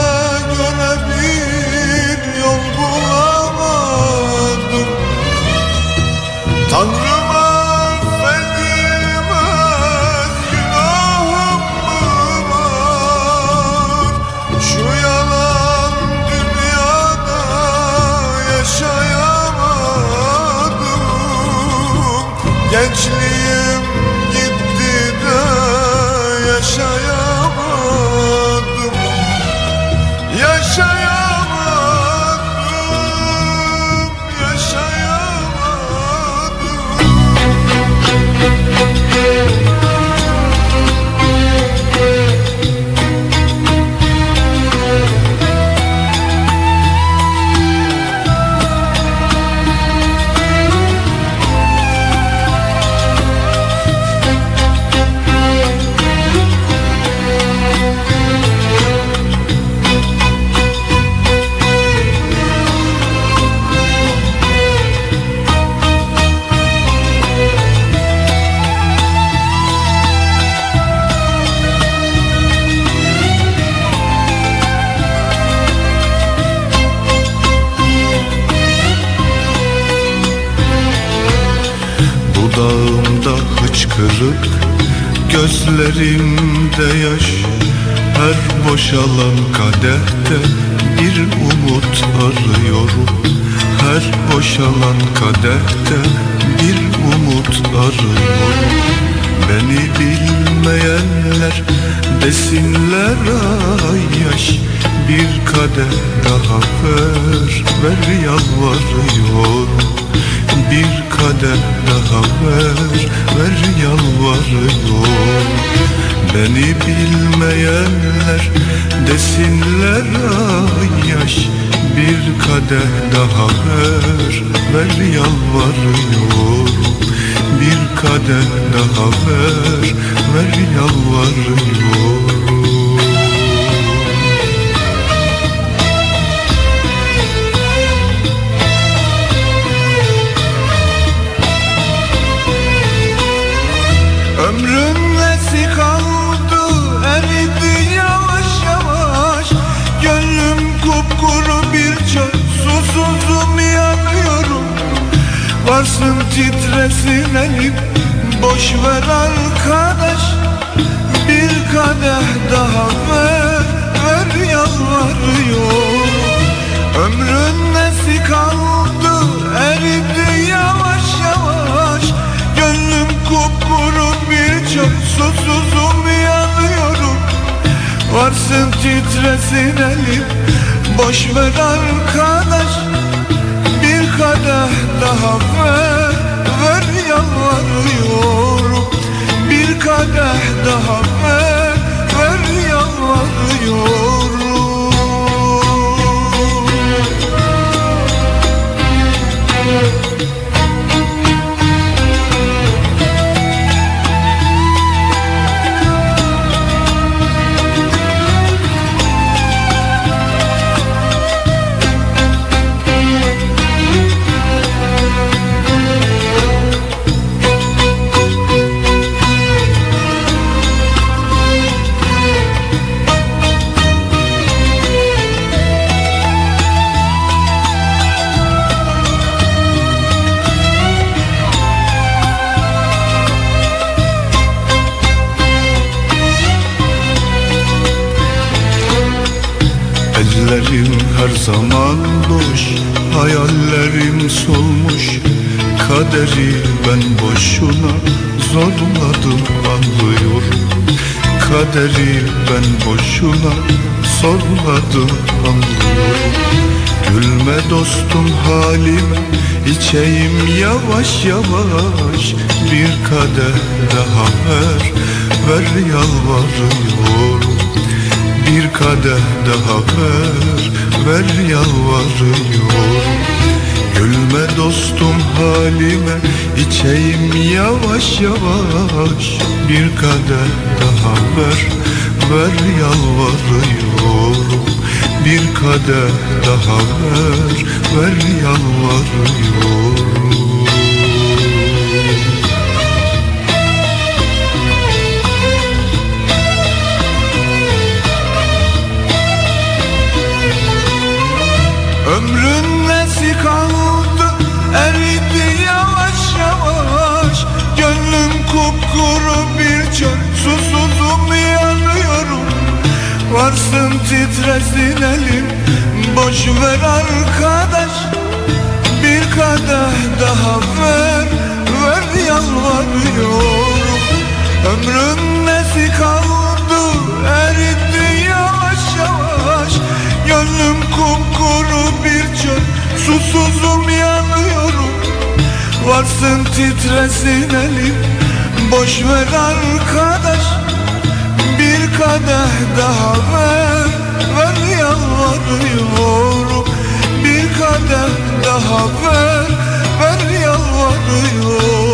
Gençliğim gitti de yaşayamadım. Yaşayamadım, Dudağımda hıçkırık Gözlerimde yaş. Her boşalan kadehte Bir umut arıyorum. Her boşalan kadehte Bir umut arıyorum. Beni bilmeyenler Desinler ay yaş Bir kadeh daha ver Ver yalvarıyorum. Bir kadeh daha ver, yalvarıyorum. Beni bilmeyenler desinler ay yaş Bir kadeh daha ver, ver yalvarıyorum. Bir kadeh daha ver, ver yalvarıyorum Ömrün nesi kaldı eridi yavaş yavaş. Gönlüm kupkuru bir çöl susuzum yanıyorum Varsın titresin elim boş ver arkadaş. Bir kadeh daha ver ver yalvarıyorum. Ömrün nesi kaldı susuzum yanıyorum. Varsın titresin elim. Boş ver arkadaş Bir kadeh daha ver. Ver yalvarıyorum. Bir kadeh daha ver. Ver yalvarıyorum zaman boş Hayallerim solmuş. Kaderi ben boşuna zorladım anlıyorum Kaderi ben boşuna zorladım anlıyorum Gülme dostum halime içeyim yavaş yavaş. Bir kadeh daha ver ver yalvarıyorum Bir kadeh daha ver ver yalvarıyorum Gülme dostum halime içeyim yavaş yavaş. Bir kadeh daha ver ver yalvarıyorum Bir kadeh daha ver ver yalvarıyorum Ömrün nesi kaldı? Eridi yavaş yavaş. Gönlüm kupkuru bir çöl susuzum yanıyorum. Varsın titresin elim. Boş ver arkadaş. Bir kadeh daha ver. Ver yalvarıyorum. Ömrün Susuzum yanıyorum. Varsın titresin elim. Boş ver arkadaş Bir kadeh daha ver. Ver yalvarıyorum Bir kadeh daha ver. Ver yalvarıyorum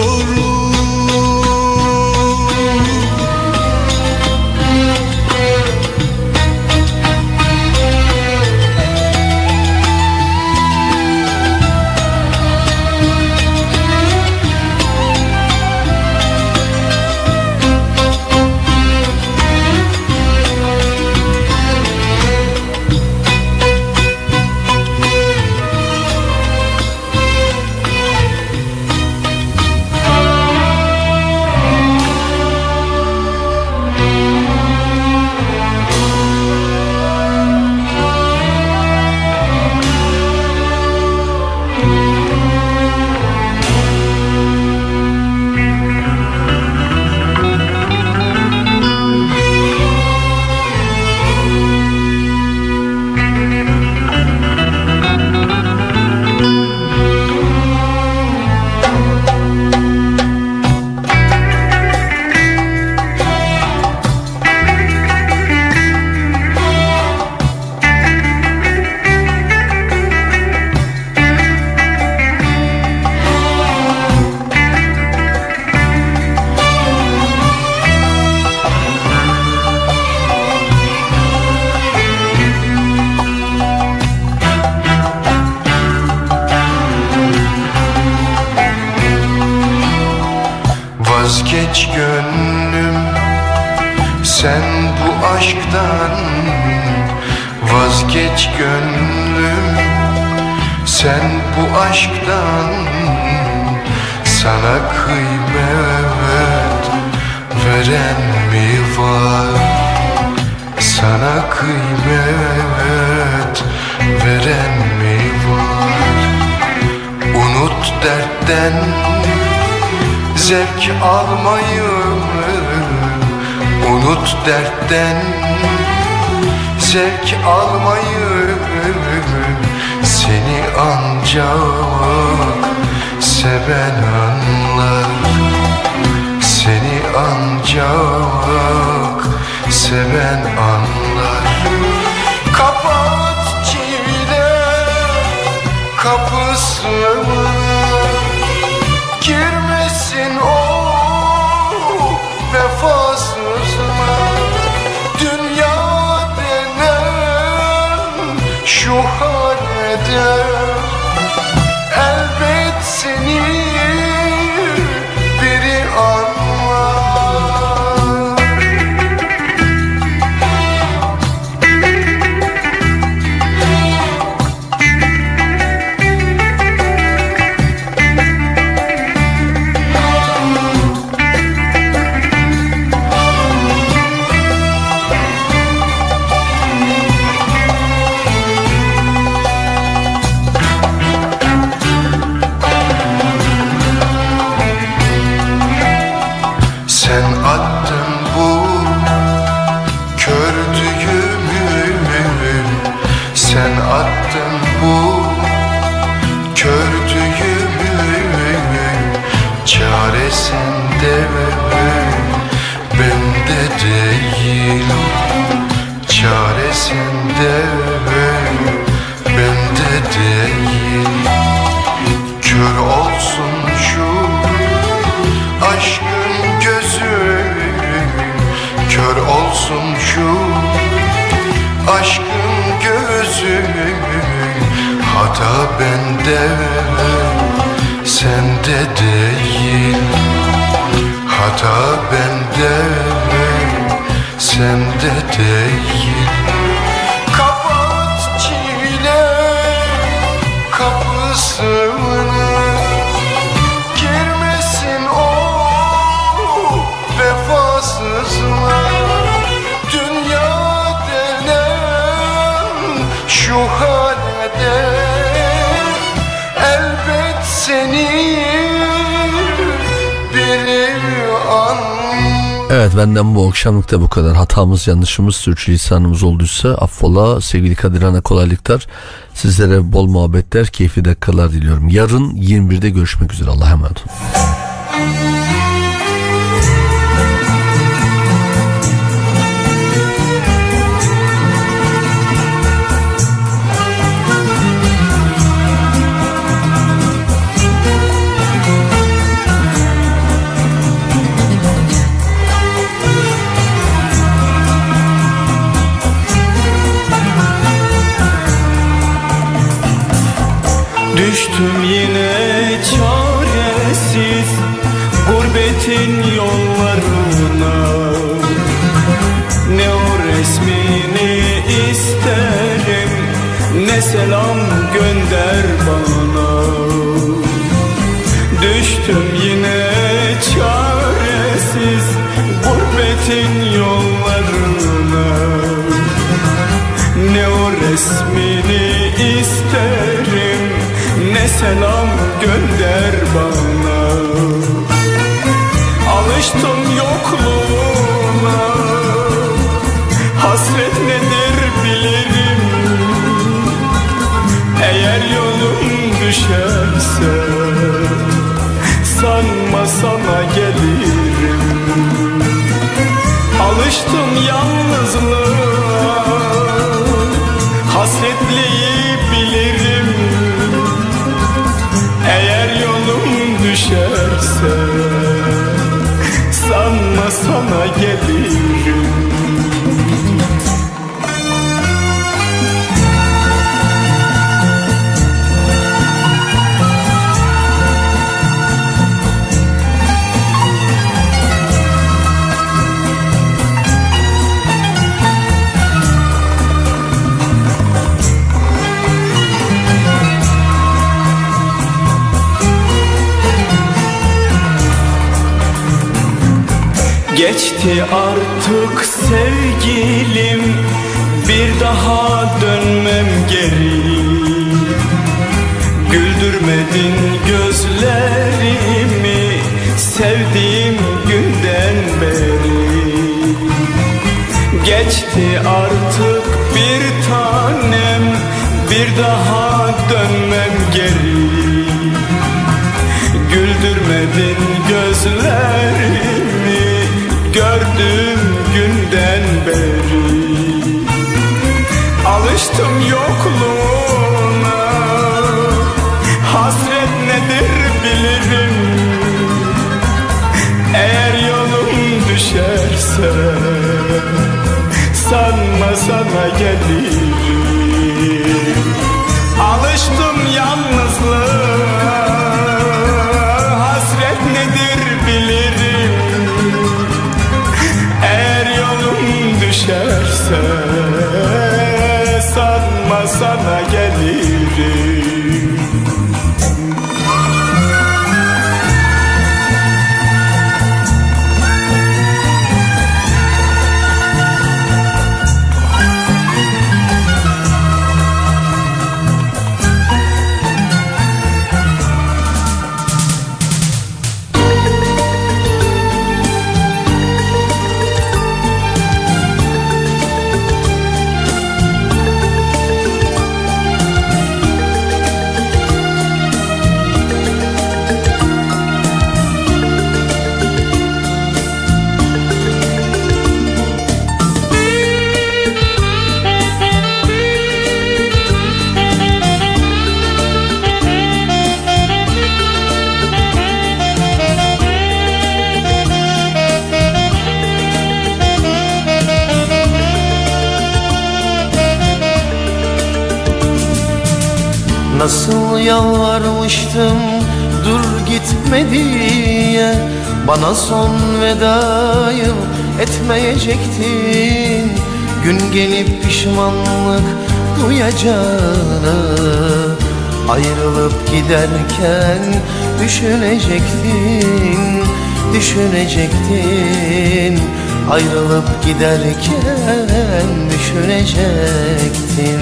bende değil. Çare sende bende değil. Kör olsun şu aşkın gözü Kör olsun şu aşkın gözü. Hata bende sende değil. Hata bende sende değil. Kapat çile kapısını Girmesin o vefasızlar Dünya denen şu halede Evet benden bu akşamlık da bu kadar. Hatamız, yanlışımız, sürçülisanımız olduysa affola. Sevgili Kadir Ana kolaylıklar. Sizlere bol muhabbetler, keyifli dakikalar diliyorum. Yarın 21'de görüşmek üzere. Allah'a emanet olun. premier selam gönder bana. Alıştım yokluğuna. Hasret nedir bilirim. Eğer yolum düşerse Sanma sana gelirim. Alıştım yalnızlığa. Hasretliği düşerse Sanma sana gelirim Geçti artık sevgilim Bir daha dönmem geri. Güldürmedin gözlerimi Sevdiğim günden beri. Geçti artık bir tanem Bir daha dönmem geri. Güldürmedin gözlerimi Alıştım yokluğuna Hasret nedir bilirim. Eğer yolum düşerse Sanma sana gelirim. Alıştım yalnızlığa yalvarmıştım dur gitme diye. Bana son vedayı etmeyecektin. Gün gelip pişmanlık duyacağını Ayrılıp giderken düşünecektin Düşünecektin. Ayrılıp giderken düşünecektin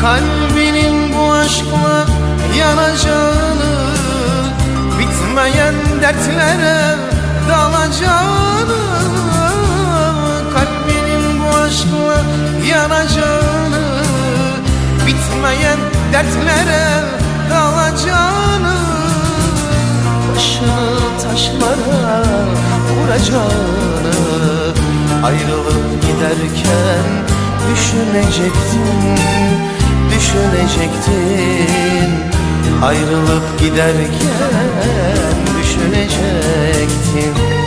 Kalbinin bu aşkla yanacağını Bitmeyen dertlere dalacağını Kalbinin bu aşkla yanacağını Bitmeyen dertlere dalacağını Başını taşlara vuracağını Ayrılıp giderken düşünecektin Düşünecektin. Ayrılıp giderken düşünecektin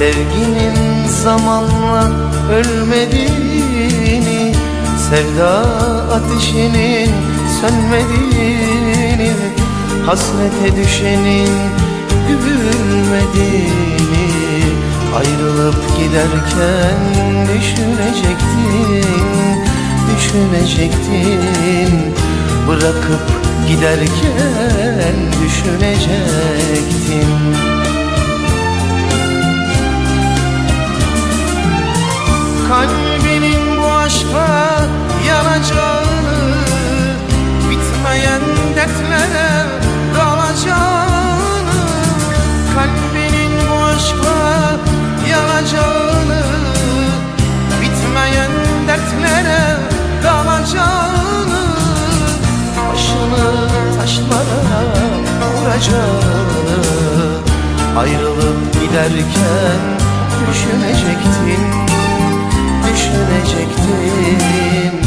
Sevginin zamanla ölmediğini Sevda ateşinin sönmediğini Hasrete düşenin gülmediğini Ayrılıp giderken düşünecektin Düşünecektin. Bırakıp giderken düşünecektin Kalbinin bu aşka yanacağını Bitmeyen dertlere dalacağını Kalbinin bu aşka yanacağını Bitmeyen dertlere dalacağını Başını taşlara vuracağını Ayrılıp giderken düşünecektin düşünecektin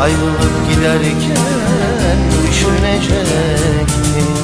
Ayrılıp giderken düşünecektin